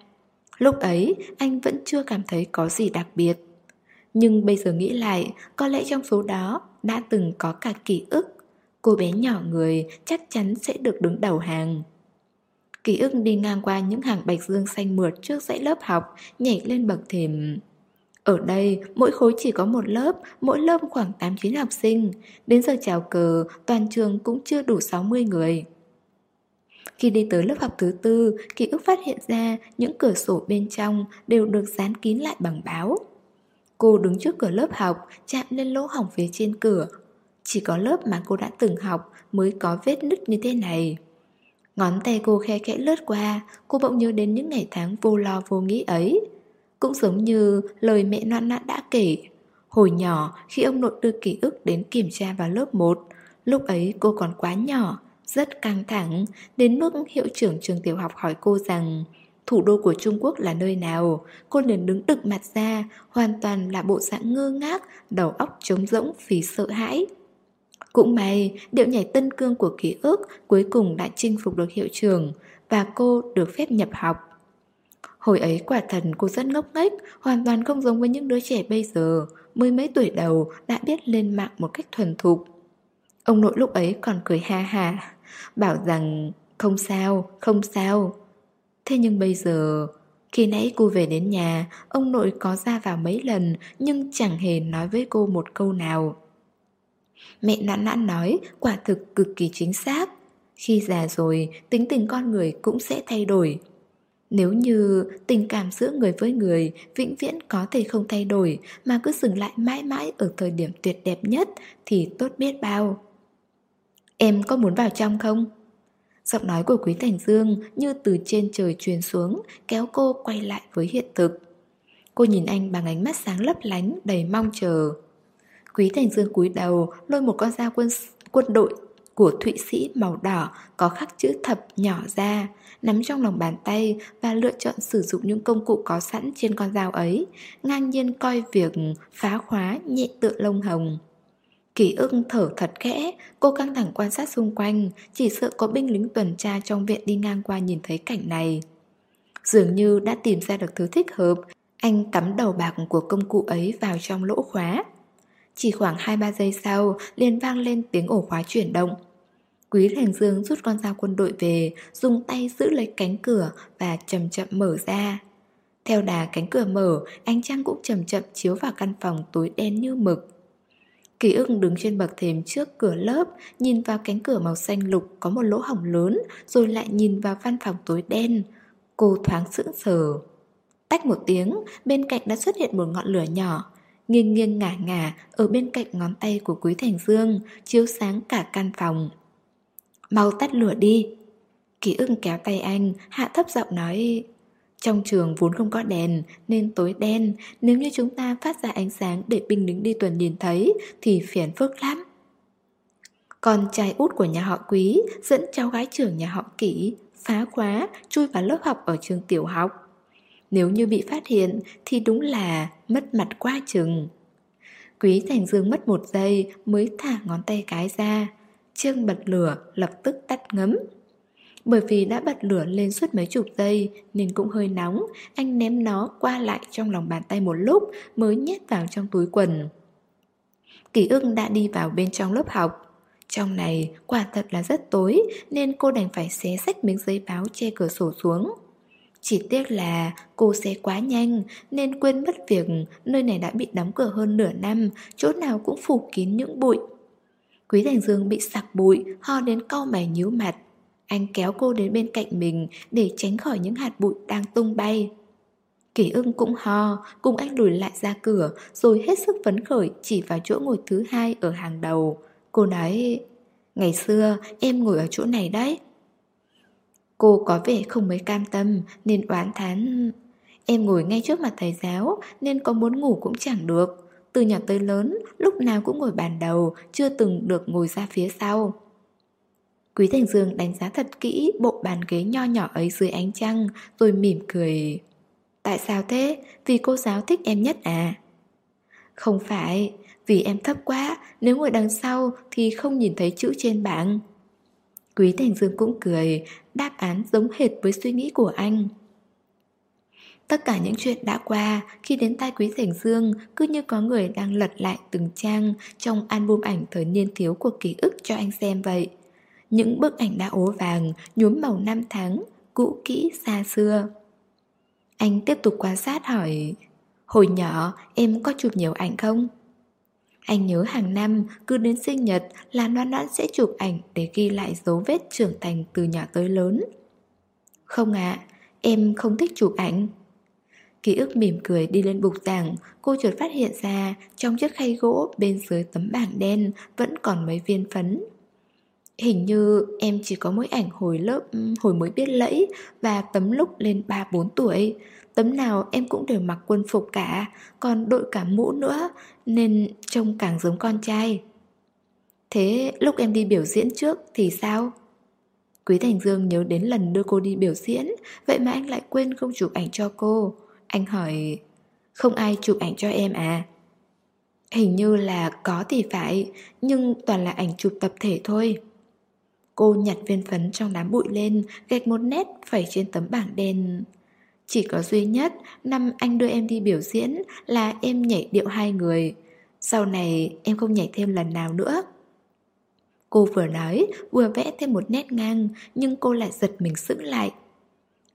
Lúc ấy, anh vẫn chưa cảm thấy có gì đặc biệt. Nhưng bây giờ nghĩ lại, có lẽ trong số đó đã từng có cả ký ức. Cô bé nhỏ người chắc chắn sẽ được đứng đầu hàng. Ký ức đi ngang qua những hàng bạch dương xanh mượt trước dãy lớp học, nhảy lên bậc thềm. Ở đây, mỗi khối chỉ có một lớp, mỗi lớp khoảng 8-9 học sinh. Đến giờ chào cờ, toàn trường cũng chưa đủ 60 người. Khi đi tới lớp học thứ tư, ký ức phát hiện ra những cửa sổ bên trong đều được dán kín lại bằng báo. Cô đứng trước cửa lớp học, chạm lên lỗ hỏng phía trên cửa. Chỉ có lớp mà cô đã từng học mới có vết nứt như thế này. Ngón tay cô khe khẽ lướt qua, cô bỗng nhớ đến những ngày tháng vô lo vô nghĩ ấy. Cũng giống như lời mẹ noạn nã đã kể Hồi nhỏ khi ông nội đưa ký ức đến kiểm tra vào lớp 1 Lúc ấy cô còn quá nhỏ rất căng thẳng Đến mức hiệu trưởng trường tiểu học hỏi cô rằng Thủ đô của Trung Quốc là nơi nào? Cô liền đứng đực mặt ra Hoàn toàn là bộ dạng ngơ ngác Đầu óc trống rỗng vì sợ hãi. Cũng may Điệu nhảy tân cương của ký ức Cuối cùng đã chinh phục được hiệu trưởng Và cô được phép nhập học. Hồi ấy quả thần cô rất ngốc nghếch, hoàn toàn không giống với những đứa trẻ bây giờ, mười mấy tuổi đầu đã biết lên mạng một cách thuần thục. Ông nội lúc ấy còn cười ha ha, bảo rằng không sao, không sao. Thế nhưng bây giờ, khi nãy cô về đến nhà, ông nội có ra vào mấy lần nhưng chẳng hề nói với cô một câu nào. Mẹ nãn nãn nói quả thực cực kỳ chính xác. Khi già rồi, tính tình con người cũng sẽ thay đổi. Nếu như tình cảm giữa người với người vĩnh viễn có thể không thay đổi mà cứ dừng lại mãi mãi ở thời điểm tuyệt đẹp nhất thì tốt biết bao. Em có muốn vào trong không? Giọng nói của Quý Thành Dương như từ trên trời truyền xuống kéo cô quay lại với hiện thực. Cô nhìn anh bằng ánh mắt sáng lấp lánh đầy mong chờ. Quý Thành Dương cúi đầu lôi một con dao quân quân đội của Thụy Sĩ màu đỏ có khắc chữ thập nhỏ ra, nắm trong lòng bàn tay và lựa chọn sử dụng những công cụ có sẵn trên con dao ấy, ngang nhiên coi việc phá khóa nhẹ tựa lông hồng. Kỳ ức thở thật khẽ, cô căng thẳng quan sát xung quanh, chỉ sợ có binh lính tuần tra trong viện đi ngang qua nhìn thấy cảnh này. Dường như đã tìm ra được thứ thích hợp, anh cắm đầu bạc của công cụ ấy vào trong lỗ khóa. Chỉ khoảng 2-3 giây sau, liền vang lên tiếng ổ khóa chuyển động. Quý Thành Dương rút con dao quân đội về, dùng tay giữ lấy cánh cửa và chậm chậm mở ra. Theo đà cánh cửa mở, ánh trăng cũng chậm chậm chiếu vào căn phòng tối đen như mực. Kỳ ưng đứng trên bậc thềm trước cửa lớp, nhìn vào cánh cửa màu xanh lục có một lỗ hổng lớn, rồi lại nhìn vào văn phòng tối đen. Cô thoáng sững sờ. Tách một tiếng, bên cạnh đã xuất hiện một ngọn lửa nhỏ, nghiêng nghiêng ngả ngả ở bên cạnh ngón tay của Quý Thành Dương, chiếu sáng cả căn phòng. Mau tắt lửa đi Ký ưng kéo tay anh Hạ thấp giọng nói trong trường vốn không có đèn, Nên tối đen. Nếu như chúng ta phát ra ánh sáng Để binh lính đi tuần nhìn thấy, Thì phiền phức lắm. Con trai út của nhà họ quý Dẫn cháu gái trưởng nhà họ kỹ Phá khóa, Chui vào lớp học ở trường tiểu học. Nếu như bị phát hiện, Thì đúng là mất mặt quá chừng. Quý Thành Dương mất một giây mới thả ngón tay cái ra. Chiêng bật lửa lập tức tắt ngấm. Bởi vì đã bật lửa lên suốt mấy chục giây Nên cũng hơi nóng Anh ném nó qua lại trong lòng bàn tay một lúc Mới nhét vào trong túi quần kỷ ưng đã đi vào bên trong lớp học Trong này quả thật là rất tối Nên cô đành phải xé sách miếng giấy báo che cửa sổ xuống Chỉ tiếc là cô xé quá nhanh nên quên mất việc nơi này đã bị đóng cửa hơn nửa năm, chỗ nào cũng phủ kín những bụi. Quý Thành Dương bị sặc bụi, ho đến cau mày nhíu mặt. Anh kéo cô đến bên cạnh mình để tránh khỏi những hạt bụi đang tung bay. Kỷ ưng cũng ho, cùng anh lùi lại ra cửa rồi hết sức phấn khởi chỉ vào chỗ ngồi thứ hai ở hàng đầu. Cô nói, ngày xưa em ngồi ở chỗ này đấy. Cô có vẻ không mấy cam tâm nên oán thán Em ngồi ngay trước mặt thầy giáo nên có muốn ngủ cũng chẳng được Từ nhỏ tới lớn lúc nào cũng ngồi bàn đầu Chưa từng được ngồi ra phía sau Quý Thành Dương đánh giá thật kỹ bộ bàn ghế nho nhỏ ấy dưới ánh trăng Rồi mỉm cười Tại sao thế? Vì cô giáo thích em nhất à? Không phải, vì em thấp quá Nếu ngồi đằng sau thì không nhìn thấy chữ trên bảng Quý Thành Dương cũng cười, đáp án giống hệt với suy nghĩ của anh. Tất cả những chuyện đã qua khi đến tai Quý Thành Dương cứ như có người đang lật lại từng trang trong album ảnh thời niên thiếu của ký ức cho anh xem vậy. Những bức ảnh đã ố vàng, nhuốm màu năm tháng, cũ kỹ xa xưa. Anh tiếp tục quan sát hỏi Hồi nhỏ em có chụp nhiều ảnh không? Anh nhớ hàng năm cứ đến sinh nhật là Loan Loan sẽ chụp ảnh để ghi lại dấu vết trưởng thành từ nhỏ tới lớn. Không ạ, em không thích chụp ảnh. Ký ức mỉm cười đi lên bục giảng, cô chợt phát hiện ra trong chiếc khay gỗ bên dưới tấm bảng đen vẫn còn mấy viên phấn. Hình như em chỉ có mỗi ảnh hồi lớp, ừ, hồi mới biết lẫy và tấm lúc lên 3-4 tuổi. Tấm nào em cũng đều mặc quân phục cả Còn đội cả mũ nữa Nên trông càng giống con trai Thế lúc em đi biểu diễn trước thì sao? Quý Thành Dương nhớ đến lần đưa cô đi biểu diễn Vậy mà anh lại quên không chụp ảnh cho cô Anh hỏi Không ai chụp ảnh cho em à? Hình như là có thì phải Nhưng toàn là ảnh chụp tập thể thôi Cô nhặt viên phấn trong đám bụi lên Gạch một nét phẩy trên tấm bảng đen chỉ có duy nhất năm anh đưa em đi biểu diễn là em nhảy điệu hai người. Sau này em không nhảy thêm lần nào nữa. Cô vừa nói vừa vẽ thêm một nét ngang nhưng cô lại giật mình sững lại.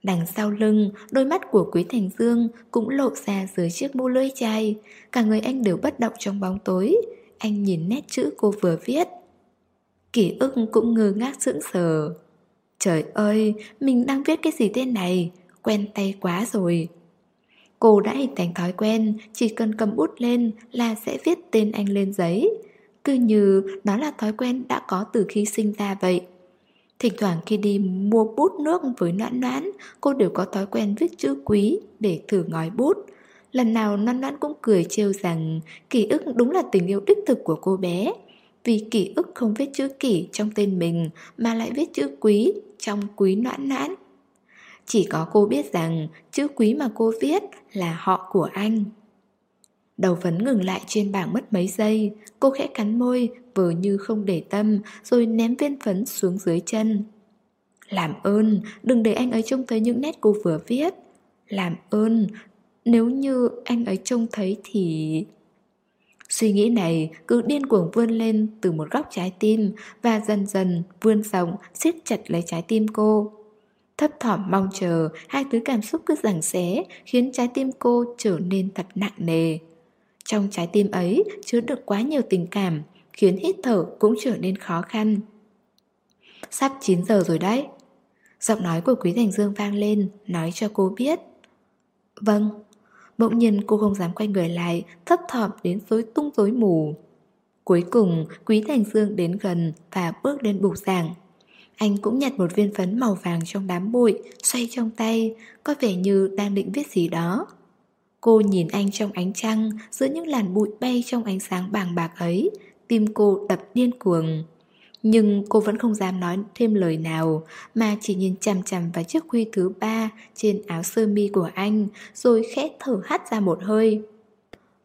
Đằng sau lưng, đôi mắt của Quý Thành Dương cũng lộ ra dưới chiếc mũ lưỡi chai. Cả người anh đều bất động trong bóng tối. Anh nhìn nét chữ cô vừa viết. Kỷ ức cũng ngơ ngác sững sờ. Trời ơi, mình đang viết cái gì thế này? quen tay quá rồi. Cô đã hình thành thói quen, chỉ cần cầm bút lên là sẽ viết tên anh lên giấy. Cứ như đó là thói quen đã có từ khi sinh ra vậy. Thỉnh thoảng khi đi mua bút nước với noãn noãn, cô đều có thói quen viết chữ quý để thử ngói bút. Lần nào noãn noãn cũng cười trêu rằng ký ức đúng là tình yêu đích thực của cô bé. Vì ký ức không viết chữ kỷ trong tên mình mà lại viết chữ quý trong quý noãn noãn. Chỉ có cô biết rằng chữ quý mà cô viết là họ của anh. Đầu phấn ngừng lại trên bảng mất mấy giây, cô khẽ cắn môi, vờ như không để tâm, rồi ném viên phấn xuống dưới chân. Làm ơn, đừng để anh ấy trông thấy những nét cô vừa viết. Làm ơn, nếu như anh ấy trông thấy thì... Suy nghĩ này cứ điên cuồng vươn lên từ một góc trái tim và dần dần vươn rộng siết chặt lấy trái tim cô. Thấp thỏm mong chờ, hai thứ cảm xúc cứ giằng xé, khiến trái tim cô trở nên thật nặng nề. Trong trái tim ấy chứa được quá nhiều tình cảm, khiến hít thở cũng trở nên khó khăn. Sắp 9 giờ rồi đấy. Giọng nói của Quý Thành Dương vang lên, nói cho cô biết. Vâng. Bỗng nhiên cô không dám quay người lại, thấp thỏm đến rối tung rối mù. Cuối cùng, Quý Thành Dương đến gần và bước lên bục giảng. Anh cũng nhặt một viên phấn màu vàng trong đám bụi, xoay trong tay, có vẻ như đang định viết gì đó. Cô nhìn anh trong ánh trăng, giữa những làn bụi bay trong ánh sáng bàng bạc ấy, tim cô đập điên cuồng. Nhưng cô vẫn không dám nói thêm lời nào, mà chỉ nhìn chằm chằm vào chiếc khuy thứ ba trên áo sơ mi của anh, rồi khẽ thở hắt ra một hơi.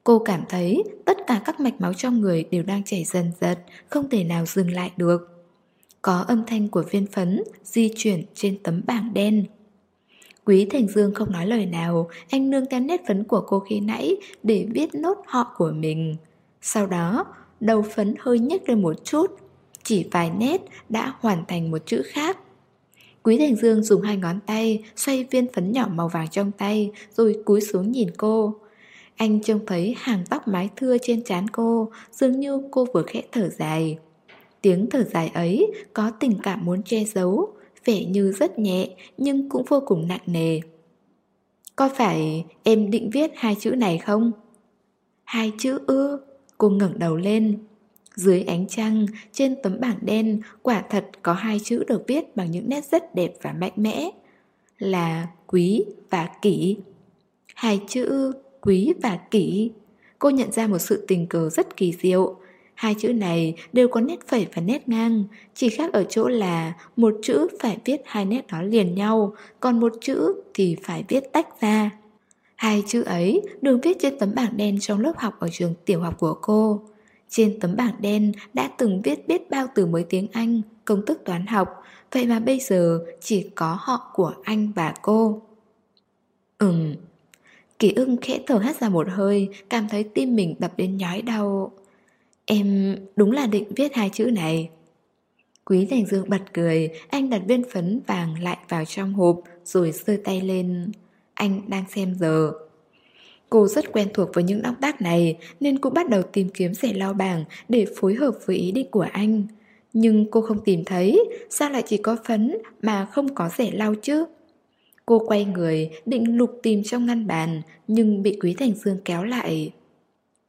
Cô cảm thấy tất cả các mạch máu trong người đều đang chảy dần dật, không thể nào dừng lại được. Có âm thanh của viên phấn di chuyển trên tấm bảng đen Quý Thành Dương không nói lời nào Anh nương theo nét phấn của cô khi nãy Để viết nốt họ của mình Sau đó đầu phấn hơi nhếch lên một chút chỉ vài nét đã hoàn thành một chữ khác Quý Thành Dương dùng hai ngón tay xoay viên phấn nhỏ màu vàng trong tay rồi cúi xuống nhìn cô. Anh trông thấy hàng tóc mái thưa trên trán cô, dường như cô vừa khẽ thở dài. Tiếng thở dài ấy có tình cảm muốn che giấu, vẻ như rất nhẹ nhưng cũng vô cùng nặng nề. Có phải em định viết hai chữ này không? Hai chữ ư? Cô ngẩng đầu lên. Dưới ánh trăng, trên tấm bảng đen, quả thật có hai chữ được viết bằng những nét rất đẹp và mạnh mẽ. Là quý và kỷ. Hai chữ quý và kỷ. Cô nhận ra một sự tình cờ rất kỳ diệu. Hai chữ này đều có nét phẩy và nét ngang, chỉ khác ở chỗ là một chữ phải viết hai nét đó liền nhau, còn một chữ thì phải viết tách ra. Hai chữ ấy được viết trên tấm bảng đen trong lớp học ở trường tiểu học của cô. Trên tấm bảng đen đã từng viết biết bao từ mới tiếng Anh, công thức toán học, vậy mà bây giờ chỉ có họ của anh và cô. Ừm. Kỳ ưng khẽ thở hắt ra một hơi, cảm thấy tim mình đập đến nhói đau. Em đúng là định viết hai chữ này. Quý Thành Dương bật cười, anh đặt viên phấn vàng lại vào trong hộp rồi rơi tay lên. Anh đang xem giờ. Cô rất quen thuộc với những động tác này nên cô bắt đầu tìm kiếm rẻ lau bảng để phối hợp với ý định của anh. Nhưng cô không tìm thấy, sao lại chỉ có phấn mà không có rẻ lau chứ? Cô quay người, định lục tìm trong ngăn bàn, nhưng bị Quý Thành Dương kéo lại.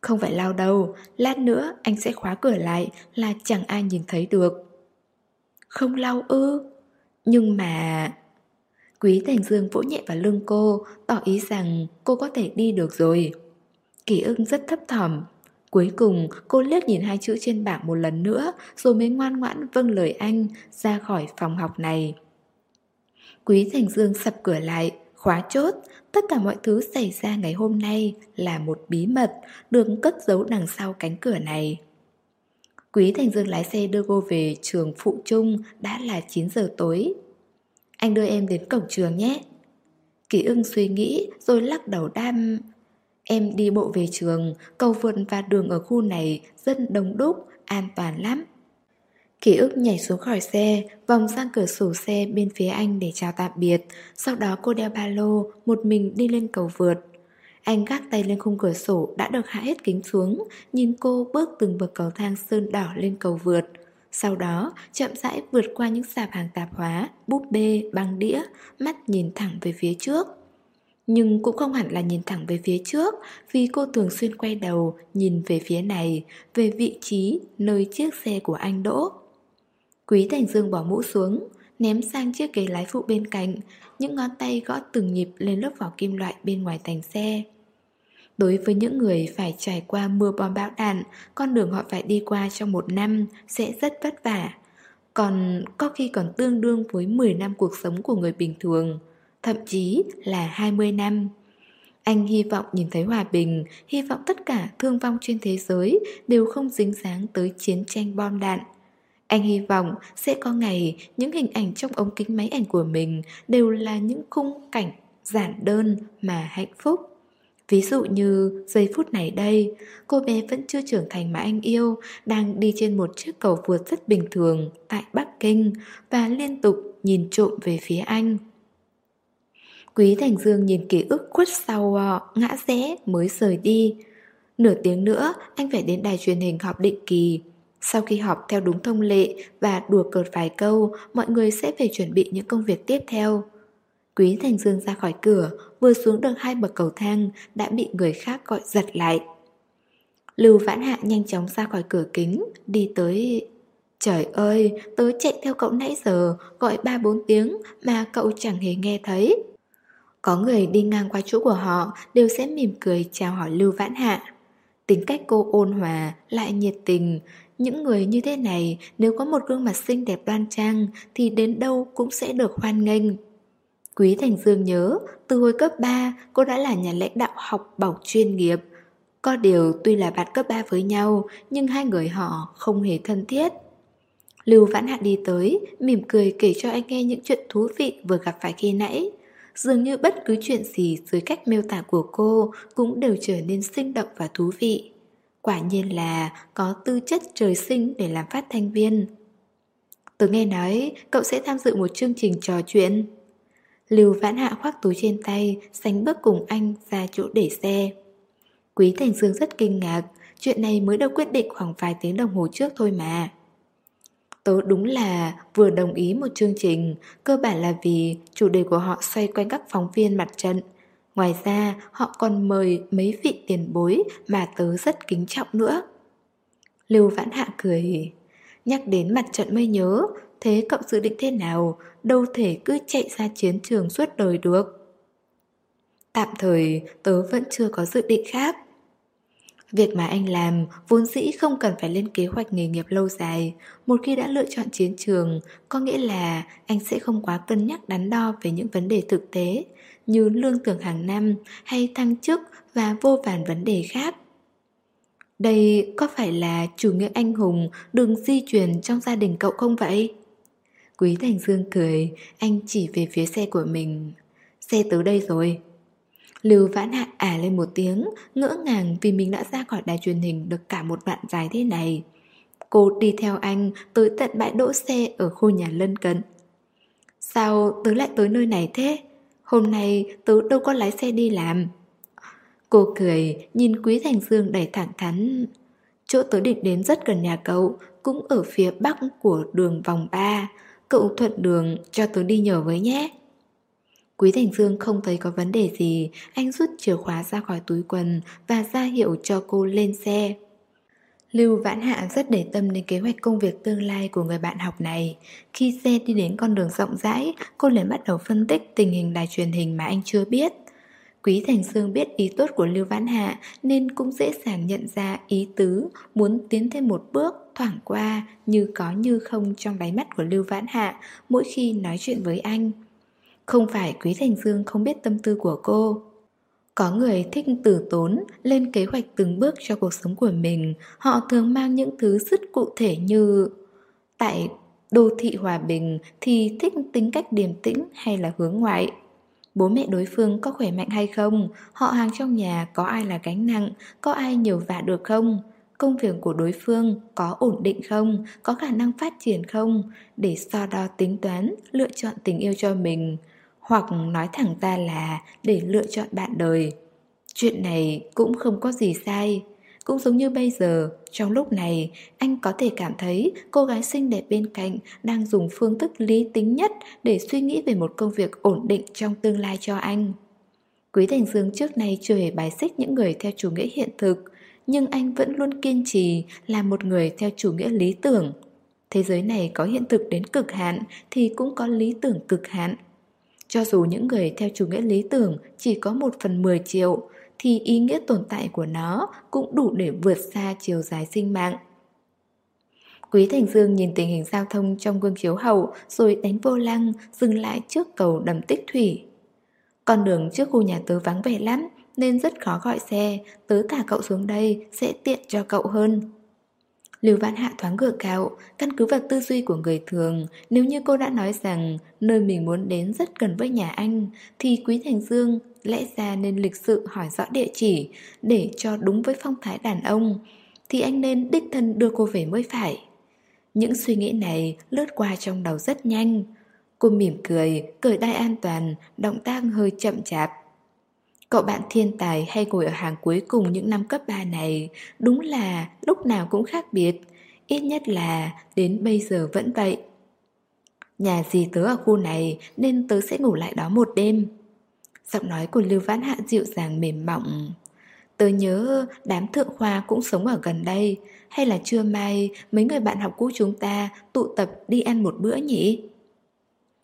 Không phải lau đâu, lát nữa anh sẽ khóa cửa lại là chẳng ai nhìn thấy được. Không lau ư? Nhưng mà... Quý Thành Dương vỗ nhẹ vào lưng cô, tỏ ý rằng cô có thể đi được rồi. Kỳ ưng rất thấp thỏm. Cuối cùng cô liếc nhìn hai chữ trên bảng một lần nữa rồi mới ngoan ngoãn vâng lời anh ra khỏi phòng học này. Quý Thành Dương sập cửa lại, khóa chốt, tất cả mọi thứ xảy ra ngày hôm nay là một bí mật được cất giấu đằng sau cánh cửa này. Quý Thành Dương lái xe đưa cô về trường phụ trung đã là 9 giờ tối. Anh đưa em đến cổng trường nhé. Kỷ ưng suy nghĩ rồi lắc đầu đam. Em đi bộ về trường, cầu vượt và đường ở khu này dân đông đúc, an toàn lắm. Ký ức nhảy xuống khỏi xe, vòng sang cửa sổ xe bên phía anh để chào tạm biệt. Sau đó cô đeo ba lô, một mình đi lên cầu vượt. Anh gác tay lên khung cửa sổ đã được hạ hết kính xuống, nhìn cô bước từng bậc cầu thang sơn đỏ lên cầu vượt. Sau đó, chậm rãi vượt qua những sạp hàng tạp hóa, búp bê, băng đĩa, mắt nhìn thẳng về phía trước. Nhưng cũng không hẳn là nhìn thẳng về phía trước Vì cô thường xuyên quay đầu Nhìn về phía này Về vị trí nơi chiếc xe của anh đỗ Quý Thành Dương bỏ mũ xuống Ném sang chiếc ghế lái phụ bên cạnh Những ngón tay gõ từng nhịp lên lớp vỏ kim loại bên ngoài thành xe Đối với những người phải trải qua mưa bom bão đạn, con đường họ phải đi qua trong một năm sẽ rất vất vả. Còn có khi còn tương đương với 10 năm cuộc sống của người bình thường, thậm chí là 20 năm. Anh hy vọng nhìn thấy hòa bình, hy vọng tất cả thương vong trên thế giới đều không dính dáng tới chiến tranh bom đạn. Anh hy vọng sẽ có ngày những hình ảnh trong ống kính máy ảnh của mình đều là những khung cảnh giản đơn mà hạnh phúc. Ví dụ như giây phút này đây, cô bé vẫn chưa trưởng thành mà anh yêu, đang đi trên một chiếc cầu vượt rất bình thường tại Bắc Kinh và liên tục nhìn trộm về phía anh. Quý Thành Dương nhìn ký ức khuất sau ờ, ngã rẽ mới rời đi. Nửa tiếng nữa, anh phải đến đài truyền hình họp định kỳ. Sau khi họp theo đúng thông lệ và đùa cợt vài câu, mọi người sẽ về chuẩn bị những công việc tiếp theo. Quý Thành Dương ra khỏi cửa, vừa xuống được hai bậc cầu thang đã bị người khác gọi giật lại. Lưu Vãn Hạ nhanh chóng ra khỏi cửa kính, đi tới... Trời ơi, tớ chạy theo cậu nãy giờ, gọi ba bốn tiếng mà cậu chẳng hề nghe thấy. Có người đi ngang qua chỗ của họ đều sẽ mỉm cười chào hỏi Lưu Vãn Hạ. Tính cách cô ôn hòa, lại nhiệt tình. Những người như thế này nếu có một gương mặt xinh đẹp đoan trang thì đến đâu cũng sẽ được hoan nghênh. Quý Thành Dương nhớ, từ hồi cấp 3 cô đã là nhà lãnh đạo học bổng chuyên nghiệp. Có điều tuy là bạn cấp 3 với nhau nhưng hai người họ không hề thân thiết. Lưu Vãn Hạ đi tới, mỉm cười kể cho anh nghe những chuyện thú vị vừa gặp phải khi nãy. Dường như bất cứ chuyện gì dưới cách miêu tả của cô cũng đều trở nên sinh động và thú vị. Quả nhiên là có tư chất trời sinh để làm phát thanh viên. Tớ nghe nói cậu sẽ tham dự một chương trình trò chuyện. Lưu Vãn Hạ khoác túi trên tay, sánh bước cùng anh ra chỗ để xe. Quý Thành Dương rất kinh ngạc, chuyện này mới được quyết định khoảng vài tiếng đồng hồ trước thôi mà. Tớ đúng là vừa đồng ý một chương trình, cơ bản là vì chủ đề của họ xoay quanh các phóng viên mặt trận. Ngoài ra, họ còn mời mấy vị tiền bối mà tớ rất kính trọng nữa. Lưu Vãn Hạ cười, nhắc đến mặt trận mới nhớ, thế cậu dự định thế nào, đâu thể cứ chạy ra chiến trường suốt đời được. Tạm thời, tớ vẫn chưa có dự định khác. Việc mà anh làm vốn dĩ không cần phải lên kế hoạch nghề nghiệp lâu dài. Một khi đã lựa chọn chiến trường, có nghĩa là anh sẽ không quá cân nhắc đắn đo về những vấn đề thực tế, như lương thưởng hàng năm hay thăng chức và vô vàn vấn đề khác. Đây có phải là chủ nghĩa anh hùng đường di truyền trong gia đình cậu không vậy? Quý Thành Dương cười, anh chỉ về phía xe của mình. Xe tới đây rồi. Lưu vãn hạ ả lên một tiếng, ngỡ ngàng vì mình đã ra khỏi đài truyền hình được cả một đoạn dài thế này. Cô đi theo anh tới tận bãi đỗ xe ở khu nhà lân cận. Sao tớ lại tới nơi này thế? Hôm nay tớ đâu có lái xe đi làm. Cô cười, nhìn Quý Thành Dương đầy thẳng thắn. Chỗ tớ định đến rất gần nhà cậu, cũng ở phía bắc của đường vòng 3. Cậu thuận đường cho tớ đi nhờ với nhé. Quý Thành Dương không thấy có vấn đề gì, anh rút chìa khóa ra khỏi túi quần và ra hiệu cho cô lên xe. Lưu Vãn Hạ rất để tâm đến kế hoạch công việc tương lai của người bạn học này. Khi xe đi đến con đường rộng rãi, cô liền bắt đầu phân tích tình hình đài truyền hình mà anh chưa biết. Quý Thành Dương biết ý tốt của Lưu Vãn Hạ nên cũng dễ dàng nhận ra ý tứ muốn tiến thêm một bước thoảng qua như có như không trong đáy mắt của Lưu Vãn Hạ mỗi khi nói chuyện với anh. Không phải Quý Thành Dương không biết tâm tư của cô. Có người thích tử tốn Lên kế hoạch từng bước cho cuộc sống của mình. Họ thường mang những thứ rất cụ thể như Tại đô thị hòa bình Thì thích tính cách điềm tĩnh hay là hướng ngoại? Bố mẹ đối phương có khỏe mạnh hay không? Họ hàng trong nhà có ai là gánh nặng? Có ai nhiều vạ được không? Công việc của đối phương có ổn định không Có khả năng phát triển không Để so đo tính toán Lựa chọn tình yêu cho mình hoặc nói thẳng ra là để lựa chọn bạn đời. Chuyện này cũng không có gì sai. Cũng giống như bây giờ, trong lúc này, anh có thể cảm thấy cô gái xinh đẹp bên cạnh đang dùng phương thức lý tính nhất để suy nghĩ về một công việc ổn định trong tương lai cho anh. Quý Thành Dương trước nay chưa hề bài xích những người theo chủ nghĩa hiện thực, nhưng anh vẫn luôn kiên trì là một người theo chủ nghĩa lý tưởng. Thế giới này có hiện thực đến cực hạn thì cũng có lý tưởng cực hạn. Cho dù những người theo chủ nghĩa lý tưởng chỉ có một phần 10 triệu, thì ý nghĩa tồn tại của nó cũng đủ để vượt xa chiều dài sinh mạng. Quý Thành Dương nhìn tình hình giao thông trong gương chiếu hậu rồi đánh vô lăng, dừng lại trước cầu đầm tích thủy. Con đường trước khu nhà tớ vắng vẻ lắm, nên rất khó gọi xe, tớ thả cậu xuống đây sẽ tiện cho cậu hơn. Lưu Vãn Hạ thoáng gượng gạo, căn cứ vào tư duy của người thường, nếu như cô đã nói rằng nơi mình muốn đến rất gần với nhà anh, thì Quý Thành Dương lẽ ra nên lịch sự hỏi rõ địa chỉ để cho đúng với phong thái đàn ông, thì anh nên đích thân đưa cô về mới phải. Những suy nghĩ này lướt qua trong đầu rất nhanh. Cô mỉm cười, cởi đai an toàn, động tác hơi chậm chạp. Cậu bạn thiên tài hay ngồi ở hàng cuối cùng những năm cấp 3 này, Đúng là lúc nào cũng khác biệt. Ít nhất là đến bây giờ vẫn vậy. Nhà gì tớ ở khu này nên tớ sẽ ngủ lại đó một đêm. Giọng nói của Lưu Vãn Hạ dịu dàng mềm mỏng. Tớ nhớ đám thượng khoa cũng sống ở gần đây, Hay là trưa mai mấy người bạn học cũ chúng ta tụ tập đi ăn một bữa nhỉ?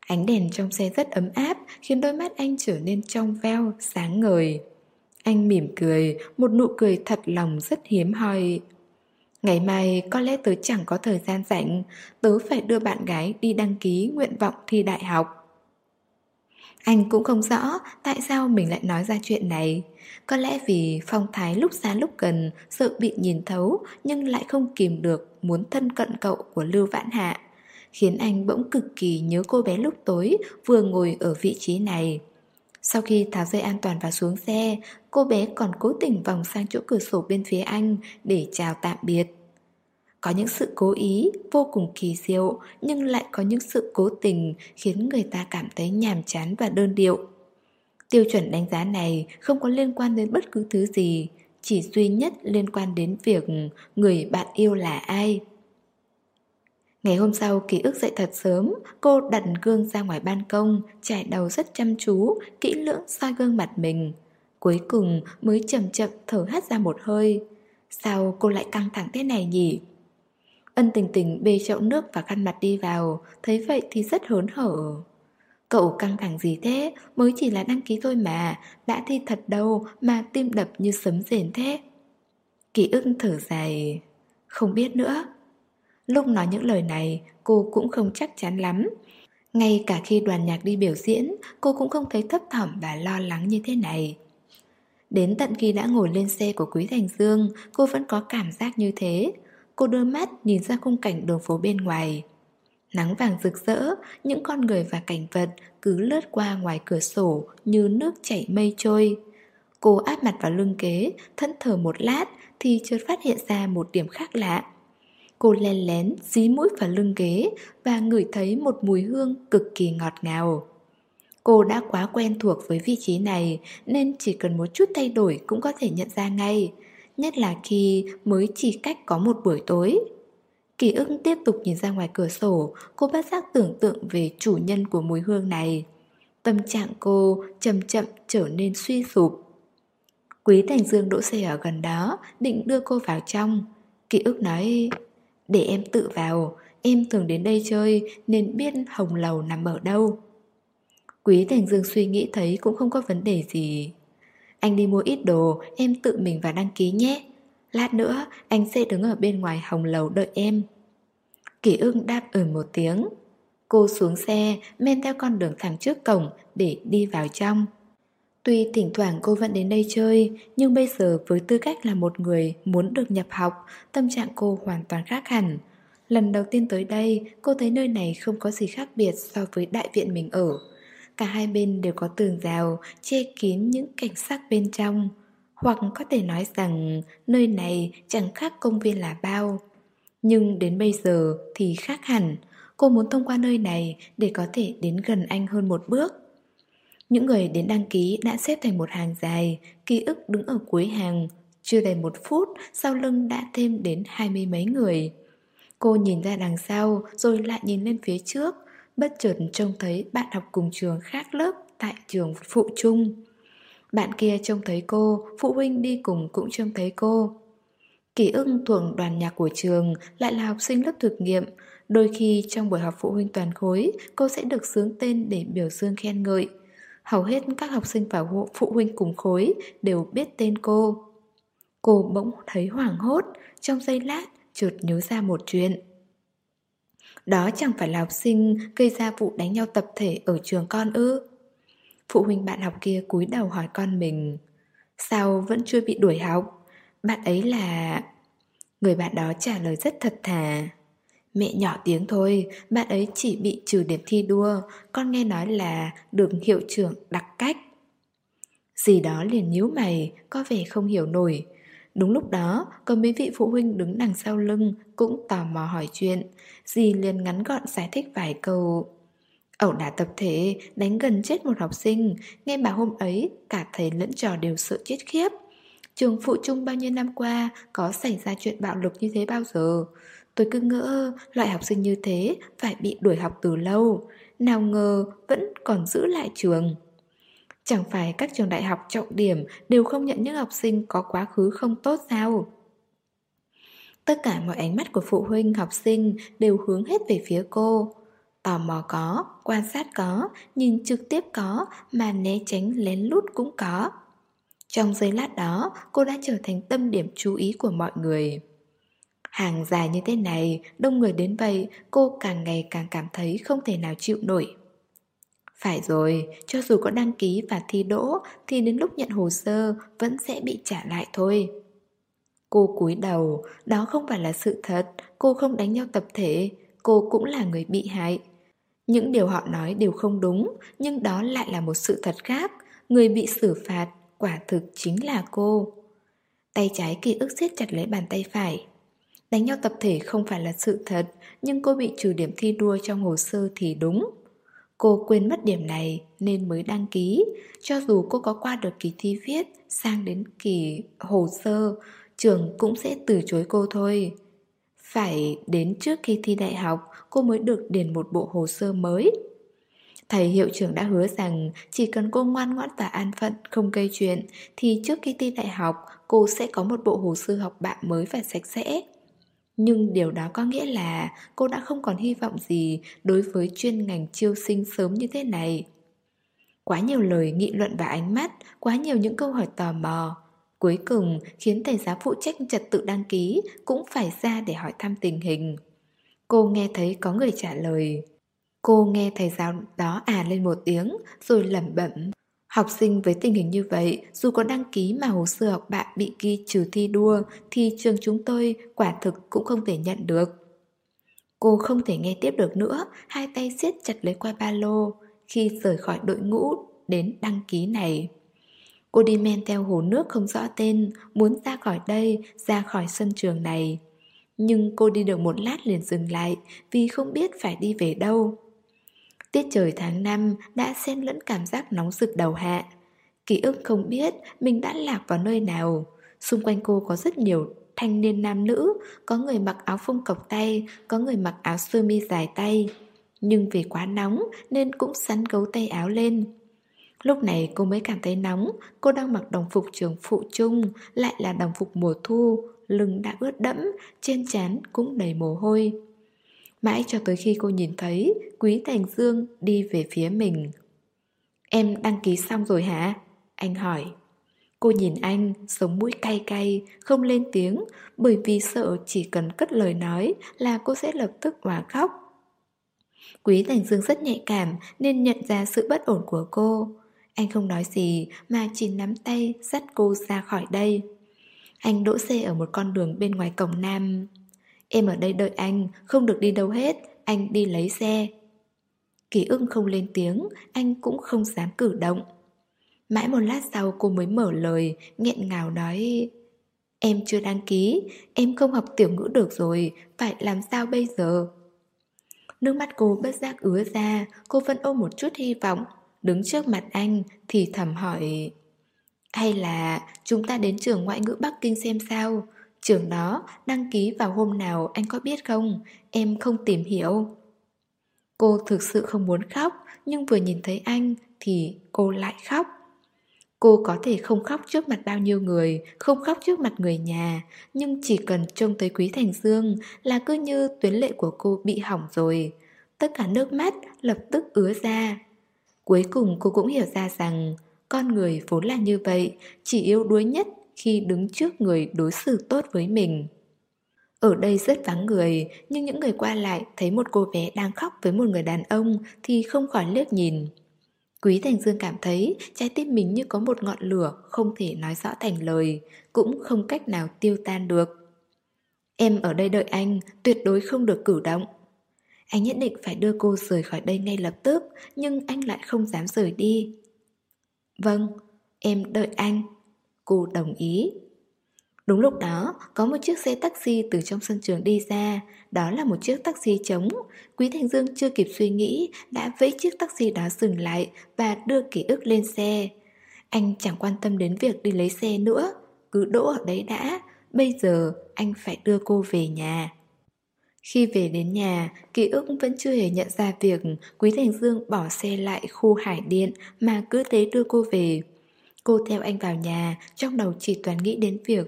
Ánh đèn trong xe rất ấm áp khiến đôi mắt anh trở nên trong veo, sáng ngời. Anh mỉm cười, một nụ cười thật lòng rất hiếm hoi. Ngày mai có lẽ tớ chẳng có thời gian rảnh, tớ phải đưa bạn gái đi đăng ký nguyện vọng thi đại học. Anh cũng không rõ tại sao mình lại nói ra chuyện này. Có lẽ vì phong thái lúc xa lúc gần, sợ bị nhìn thấu nhưng lại không kìm được muốn thân cận cậu của Lưu Vãn Hạ khiến anh bỗng cực kỳ nhớ cô bé lúc tối vừa ngồi ở vị trí này. Sau khi tháo dây an toàn và xuống xe, cô bé còn cố tình vòng sang chỗ cửa sổ bên phía anh để chào tạm biệt. Có những sự cố ý vô cùng kỳ diệu Nhưng lại có những sự cố tình Khiến người ta cảm thấy nhàm chán và đơn điệu Tiêu chuẩn đánh giá này không có liên quan đến bất cứ thứ gì Chỉ duy nhất liên quan đến việc người bạn yêu là ai Ngày hôm sau ký ức dậy thật sớm, Cô đặt gương ra ngoài ban công, Trải đầu rất chăm chú, Kỹ lưỡng soi gương mặt mình. Cuối cùng mới chậm chậm thở hắt ra một hơi. Sao cô lại căng thẳng thế này nhỉ? Ân tình tình bê chậu nước và khăn mặt đi vào, Thấy vậy thì rất hớn hở. Cậu căng thẳng gì thế? Mới chỉ là đăng ký thôi mà, Đã thi thật đâu mà tim đập như sấm rền thế. Ký ức thở dài. Không biết nữa. Lúc nói những lời này Cô cũng không chắc chắn lắm Ngay cả khi đoàn nhạc đi biểu diễn Cô cũng không thấy thấp thỏm và lo lắng như thế này Đến tận khi đã ngồi lên xe của Quý Thành Dương Cô vẫn có cảm giác như thế Cô đưa mắt nhìn ra khung cảnh đường phố bên ngoài Nắng vàng rực rỡ, những con người và cảnh vật cứ lướt qua ngoài cửa sổ như nước chảy mây trôi. Cô áp mặt vào lưng kế, thẫn thờ một lát thì chợt phát hiện ra một điểm khác lạ. Cô len lén dí mũi vào lưng ghế và ngửi thấy một mùi hương cực kỳ ngọt ngào. Cô đã quá quen thuộc với vị trí này nên chỉ cần một chút thay đổi cũng có thể nhận ra ngay, nhất là khi mới chỉ cách có một buổi tối. Kỳ ức tiếp tục nhìn ra ngoài cửa sổ, cô bắt giác tưởng tượng về chủ nhân của mùi hương này. Tâm trạng cô chậm chậm trở nên suy sụp. Quý Thành Dương đỗ xe ở gần đó, định đưa cô vào trong. Ký ức nói, để em tự vào, em thường đến đây chơi nên biết hồng lầu nằm ở đâu. Quý Thành Dương suy nghĩ thấy cũng không có vấn đề gì. Anh đi mua ít đồ, em tự mình vào đăng ký nhé. Lát nữa anh sẽ đứng ở bên ngoài hồng lầu đợi em Kỷ ưng đáp ở một tiếng Cô xuống xe men theo con đường thẳng trước cổng để đi vào trong Tuy thỉnh thoảng cô vẫn đến đây chơi Nhưng bây giờ với tư cách là một người muốn được nhập học Tâm trạng cô hoàn toàn khác hẳn Lần đầu tiên tới đây cô thấy nơi này không có gì khác biệt so với đại viện mình ở Cả hai bên đều có tường rào che kín những cảnh sắc bên trong hoặc có thể nói rằng nơi này chẳng khác công viên là bao. Nhưng đến bây giờ thì khác hẳn, cô muốn thông qua nơi này để có thể đến gần anh hơn một bước. Những người đến đăng ký đã xếp thành một hàng dài, ký ức đứng ở cuối hàng. Chưa đầy một phút, sau lưng đã thêm đến hai mươi mấy người. Cô nhìn ra đằng sau rồi lại nhìn lên phía trước, bất chợt trông thấy bạn học cùng trường khác lớp tại trường phụ trung. Bạn kia trông thấy cô, phụ huynh đi cùng cũng trông thấy cô. Kỳ ưng thuộc đoàn nhạc của trường, lại là học sinh lớp thực nghiệm. Đôi khi trong buổi học phụ huynh toàn khối, cô sẽ được sướng tên để biểu dương khen ngợi. Hầu hết các học sinh và phụ huynh cùng khối đều biết tên cô. Cô bỗng thấy hoảng hốt, trong giây lát chợt nhớ ra một chuyện. Đó chẳng phải là học sinh gây ra vụ đánh nhau tập thể ở trường con ư. Phụ huynh bạn học kia cúi đầu hỏi con mình Sao vẫn chưa bị đuổi học? Bạn ấy là... Người bạn đó trả lời rất thật thà Mẹ nhỏ tiếng thôi, bạn ấy chỉ bị trừ điểm thi đua Con nghe nói là được hiệu trưởng đặc cách. Gì đó liền nhíu mày, có vẻ không hiểu nổi. Đúng lúc đó, có mấy vị phụ huynh đứng đằng sau lưng cũng tò mò hỏi chuyện. Dì liền ngắn gọn giải thích vài câu. Ẩu đả tập thể đánh gần chết một học sinh Nghe bà hôm ấy cả thầy lẫn trò đều sợ chết khiếp. Trường phụ trung bao nhiêu năm qua Có xảy ra chuyện bạo lực như thế bao giờ? Tôi cứ ngỡ loại học sinh như thế Phải bị đuổi học từ lâu Nào ngờ vẫn còn giữ lại trường Chẳng phải các trường đại học trọng điểm Đều không nhận những học sinh có quá khứ không tốt sao Tất cả mọi ánh mắt của phụ huynh học sinh Đều hướng hết về phía cô Tò mò có, quan sát có, nhìn trực tiếp có, mà né tránh lén lút cũng có. Trong giây lát đó, cô đã trở thành tâm điểm chú ý của mọi người. Hàng dài như thế này, đông người đến vậy, cô càng ngày càng cảm thấy không thể nào chịu nổi. Phải rồi, cho dù có đăng ký và thi đỗ thì đến lúc nhận hồ sơ vẫn sẽ bị trả lại thôi. Cô cúi đầu, đó không phải là sự thật, cô không đánh nhau tập thể, cô cũng là người bị hại. Những điều họ nói đều không đúng, nhưng đó lại là một sự thật khác. Người bị xử phạt, quả thực chính là cô. Tay trái ký ức siết chặt lấy bàn tay phải. Đánh nhau tập thể không phải là sự thật, nhưng cô bị trừ điểm thi đua trong hồ sơ thì đúng. Cô quên mất điểm này nên mới đăng ký, cho dù cô có qua được kỳ thi viết sang đến kỳ hồ sơ, trường cũng sẽ từ chối cô thôi. Phải đến trước khi thi đại học, cô mới được điền một bộ hồ sơ mới. Thầy hiệu trưởng đã hứa rằng chỉ cần cô ngoan ngoãn và an phận không gây chuyện thì trước khi thi đại học cô sẽ có một bộ hồ sơ học bạ mới và sạch sẽ. Nhưng điều đó có nghĩa là cô đã không còn hy vọng gì đối với chuyên ngành chiêu sinh sớm như thế này. Quá nhiều lời nghị luận và ánh mắt, quá nhiều những câu hỏi tò mò. Cuối cùng khiến thầy giáo phụ trách trật tự đăng ký cũng phải ra để hỏi thăm tình hình. Cô nghe thấy có người trả lời. Cô nghe thầy giáo đó à lên một tiếng rồi lẩm bẩm. Học sinh với tình hình như vậy, dù có đăng ký mà hồ sơ học bạ bị ghi trừ thi đua thì trường chúng tôi quả thực cũng không thể nhận được. Cô không thể nghe tiếp được nữa, hai tay siết chặt lấy qua ba lô khi rời khỏi đội ngũ đến đăng ký này. Cô đi men theo hồ nước không rõ tên, muốn ra khỏi đây, ra khỏi sân trường này. Nhưng cô đi được một lát liền dừng lại vì không biết phải đi về đâu. Tiết trời tháng 5 đã xen lẫn cảm giác nóng rực đầu hạ. Ký ức không biết mình đã lạc vào nơi nào. Xung quanh cô có rất nhiều thanh niên nam nữ, có người mặc áo phông cộc tay, có người mặc áo sơ mi dài tay. Nhưng vì quá nóng nên cũng sắn gấu tay áo lên. Lúc này cô mới cảm thấy nóng, cô đang mặc đồng phục trường phụ trung, lại là đồng phục mùa thu, lưng đã ướt đẫm, trên trán cũng đầy mồ hôi. Mãi cho tới khi cô nhìn thấy Quý Thành Dương đi về phía mình. Em đăng ký xong rồi hả? Anh hỏi. Cô nhìn anh, sống mũi cay cay, không lên tiếng Bởi vì sợ chỉ cần cất lời nói là cô sẽ lập tức hòa khóc. Quý Thành Dương rất nhạy cảm nên nhận ra sự bất ổn của cô. Anh không nói gì mà chỉ nắm tay dắt cô ra khỏi đây. Anh đỗ xe ở một con đường bên ngoài cổng Nam. Em ở đây đợi anh, không được đi đâu hết, anh đi lấy xe. Ký ưng không lên tiếng, anh cũng không dám cử động. Mãi một lát sau cô mới mở lời, nghẹn ngào nói Em chưa đăng ký, em không học tiểu ngữ được rồi, phải làm sao bây giờ? Nước mắt cô bất giác ứa ra, cô vẫn ôm một chút hy vọng, đứng trước mặt anh thì thầm hỏi Hay là chúng ta đến trường ngoại ngữ Bắc Kinh xem sao? Trường đó đăng ký vào hôm nào anh có biết không? Em không tìm hiểu. Cô thực sự không muốn khóc, nhưng vừa nhìn thấy anh thì cô lại khóc. Cô có thể không khóc trước mặt bao nhiêu người, không khóc trước mặt người nhà, nhưng chỉ cần trông thấy Quý Thành Dương là cứ như tuyến lệ của cô bị hỏng rồi. Tất cả nước mắt lập tức ứa ra. Cuối cùng cô cũng hiểu ra rằng con người vốn là như vậy, chỉ yếu đuối nhất khi đứng trước người đối xử tốt với mình. Ở đây rất vắng người, nhưng những người qua lại thấy một cô bé đang khóc với một người đàn ông thì không khỏi liếc nhìn. Quý Thành Dương cảm thấy trái tim mình như có một ngọn lửa không thể nói rõ thành lời, cũng không cách nào tiêu tan được. Em ở đây đợi anh, tuyệt đối không được cử động. Anh nhất định phải đưa cô rời khỏi đây ngay lập tức, nhưng anh lại không dám rời đi. Vâng, em đợi anh. Cô đồng ý. Đúng lúc đó, có một chiếc xe taxi từ trong sân trường đi ra, đó là một chiếc taxi trống. Quý Thành Dương chưa kịp suy nghĩ, đã vẫy chiếc taxi đó dừng lại và đưa ký ức lên xe. Anh chẳng quan tâm đến việc đi lấy xe nữa, cứ đỗ ở đấy đã, bây giờ anh phải đưa cô về nhà. Khi về đến nhà, ký ức vẫn chưa hề nhận ra việc Quý Thành Dương bỏ xe lại khu hải điện mà cứ thế đưa cô về. Cô theo anh vào nhà, trong đầu chỉ toàn nghĩ đến việc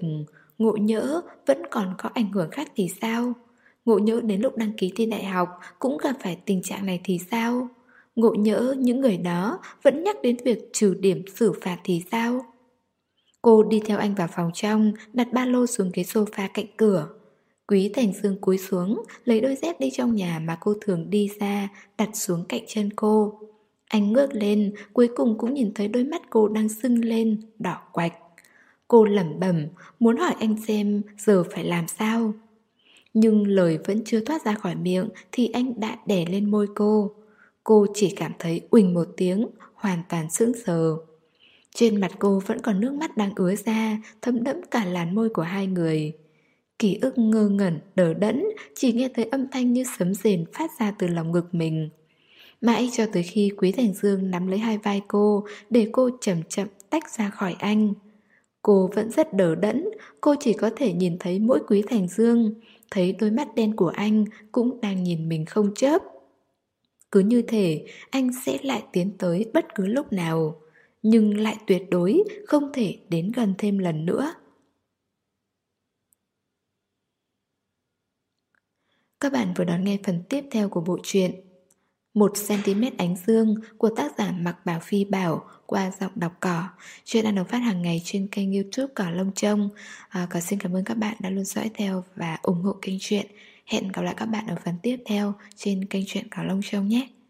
ngộ nhỡ vẫn còn có ảnh hưởng khác thì sao? Ngộ nhỡ đến lúc đăng ký thi đại học cũng gặp phải tình trạng này thì sao? Ngộ nhỡ những người đó vẫn nhắc đến việc trừ điểm xử phạt thì sao? Cô đi theo anh vào phòng trong, đặt ba lô xuống ghế sofa cạnh cửa. Quý Thành Dương cúi xuống, lấy đôi dép đi trong nhà mà cô thường đi ra, đặt xuống cạnh chân cô. Anh ngước lên, cuối cùng cũng nhìn thấy đôi mắt cô đang sưng lên, đỏ quạch. Cô lẩm bẩm, muốn hỏi anh xem giờ phải làm sao. Nhưng lời vẫn chưa thoát ra khỏi miệng thì anh đã đè lên môi cô. Cô chỉ cảm thấy uỳnh một tiếng, hoàn toàn sững sờ. Trên mặt cô vẫn còn nước mắt đang ứa ra, thấm đẫm cả làn môi của hai người. Ký ức ngơ ngẩn, đờ đẫn, chỉ nghe thấy âm thanh như sấm rền phát ra từ lòng ngực mình. Mãi cho tới khi Quý Thành Dương nắm lấy hai vai cô để cô chậm chậm tách ra khỏi anh. Cô vẫn rất đờ đẫn, cô chỉ có thể nhìn thấy mỗi Quý Thành Dương, thấy đôi mắt đen của anh cũng đang nhìn mình không chớp. Cứ như thể anh sẽ lại tiến tới bất cứ lúc nào, nhưng lại tuyệt đối không thể đến gần thêm lần nữa. Các bạn vừa đón nghe phần tiếp theo của bộ truyện 1cm ánh dương của tác giả Mặc Bảo Phi Bảo qua giọng đọc cỏ. Chuyện đang được phát hàng ngày trên kênh youtube Cỏ Lông Trông. À, Cỏ xin cảm ơn các bạn đã luôn dõi theo và ủng hộ kênh truyện. Hẹn gặp lại các bạn ở phần tiếp theo trên kênh truyện Cỏ Lông Trông nhé.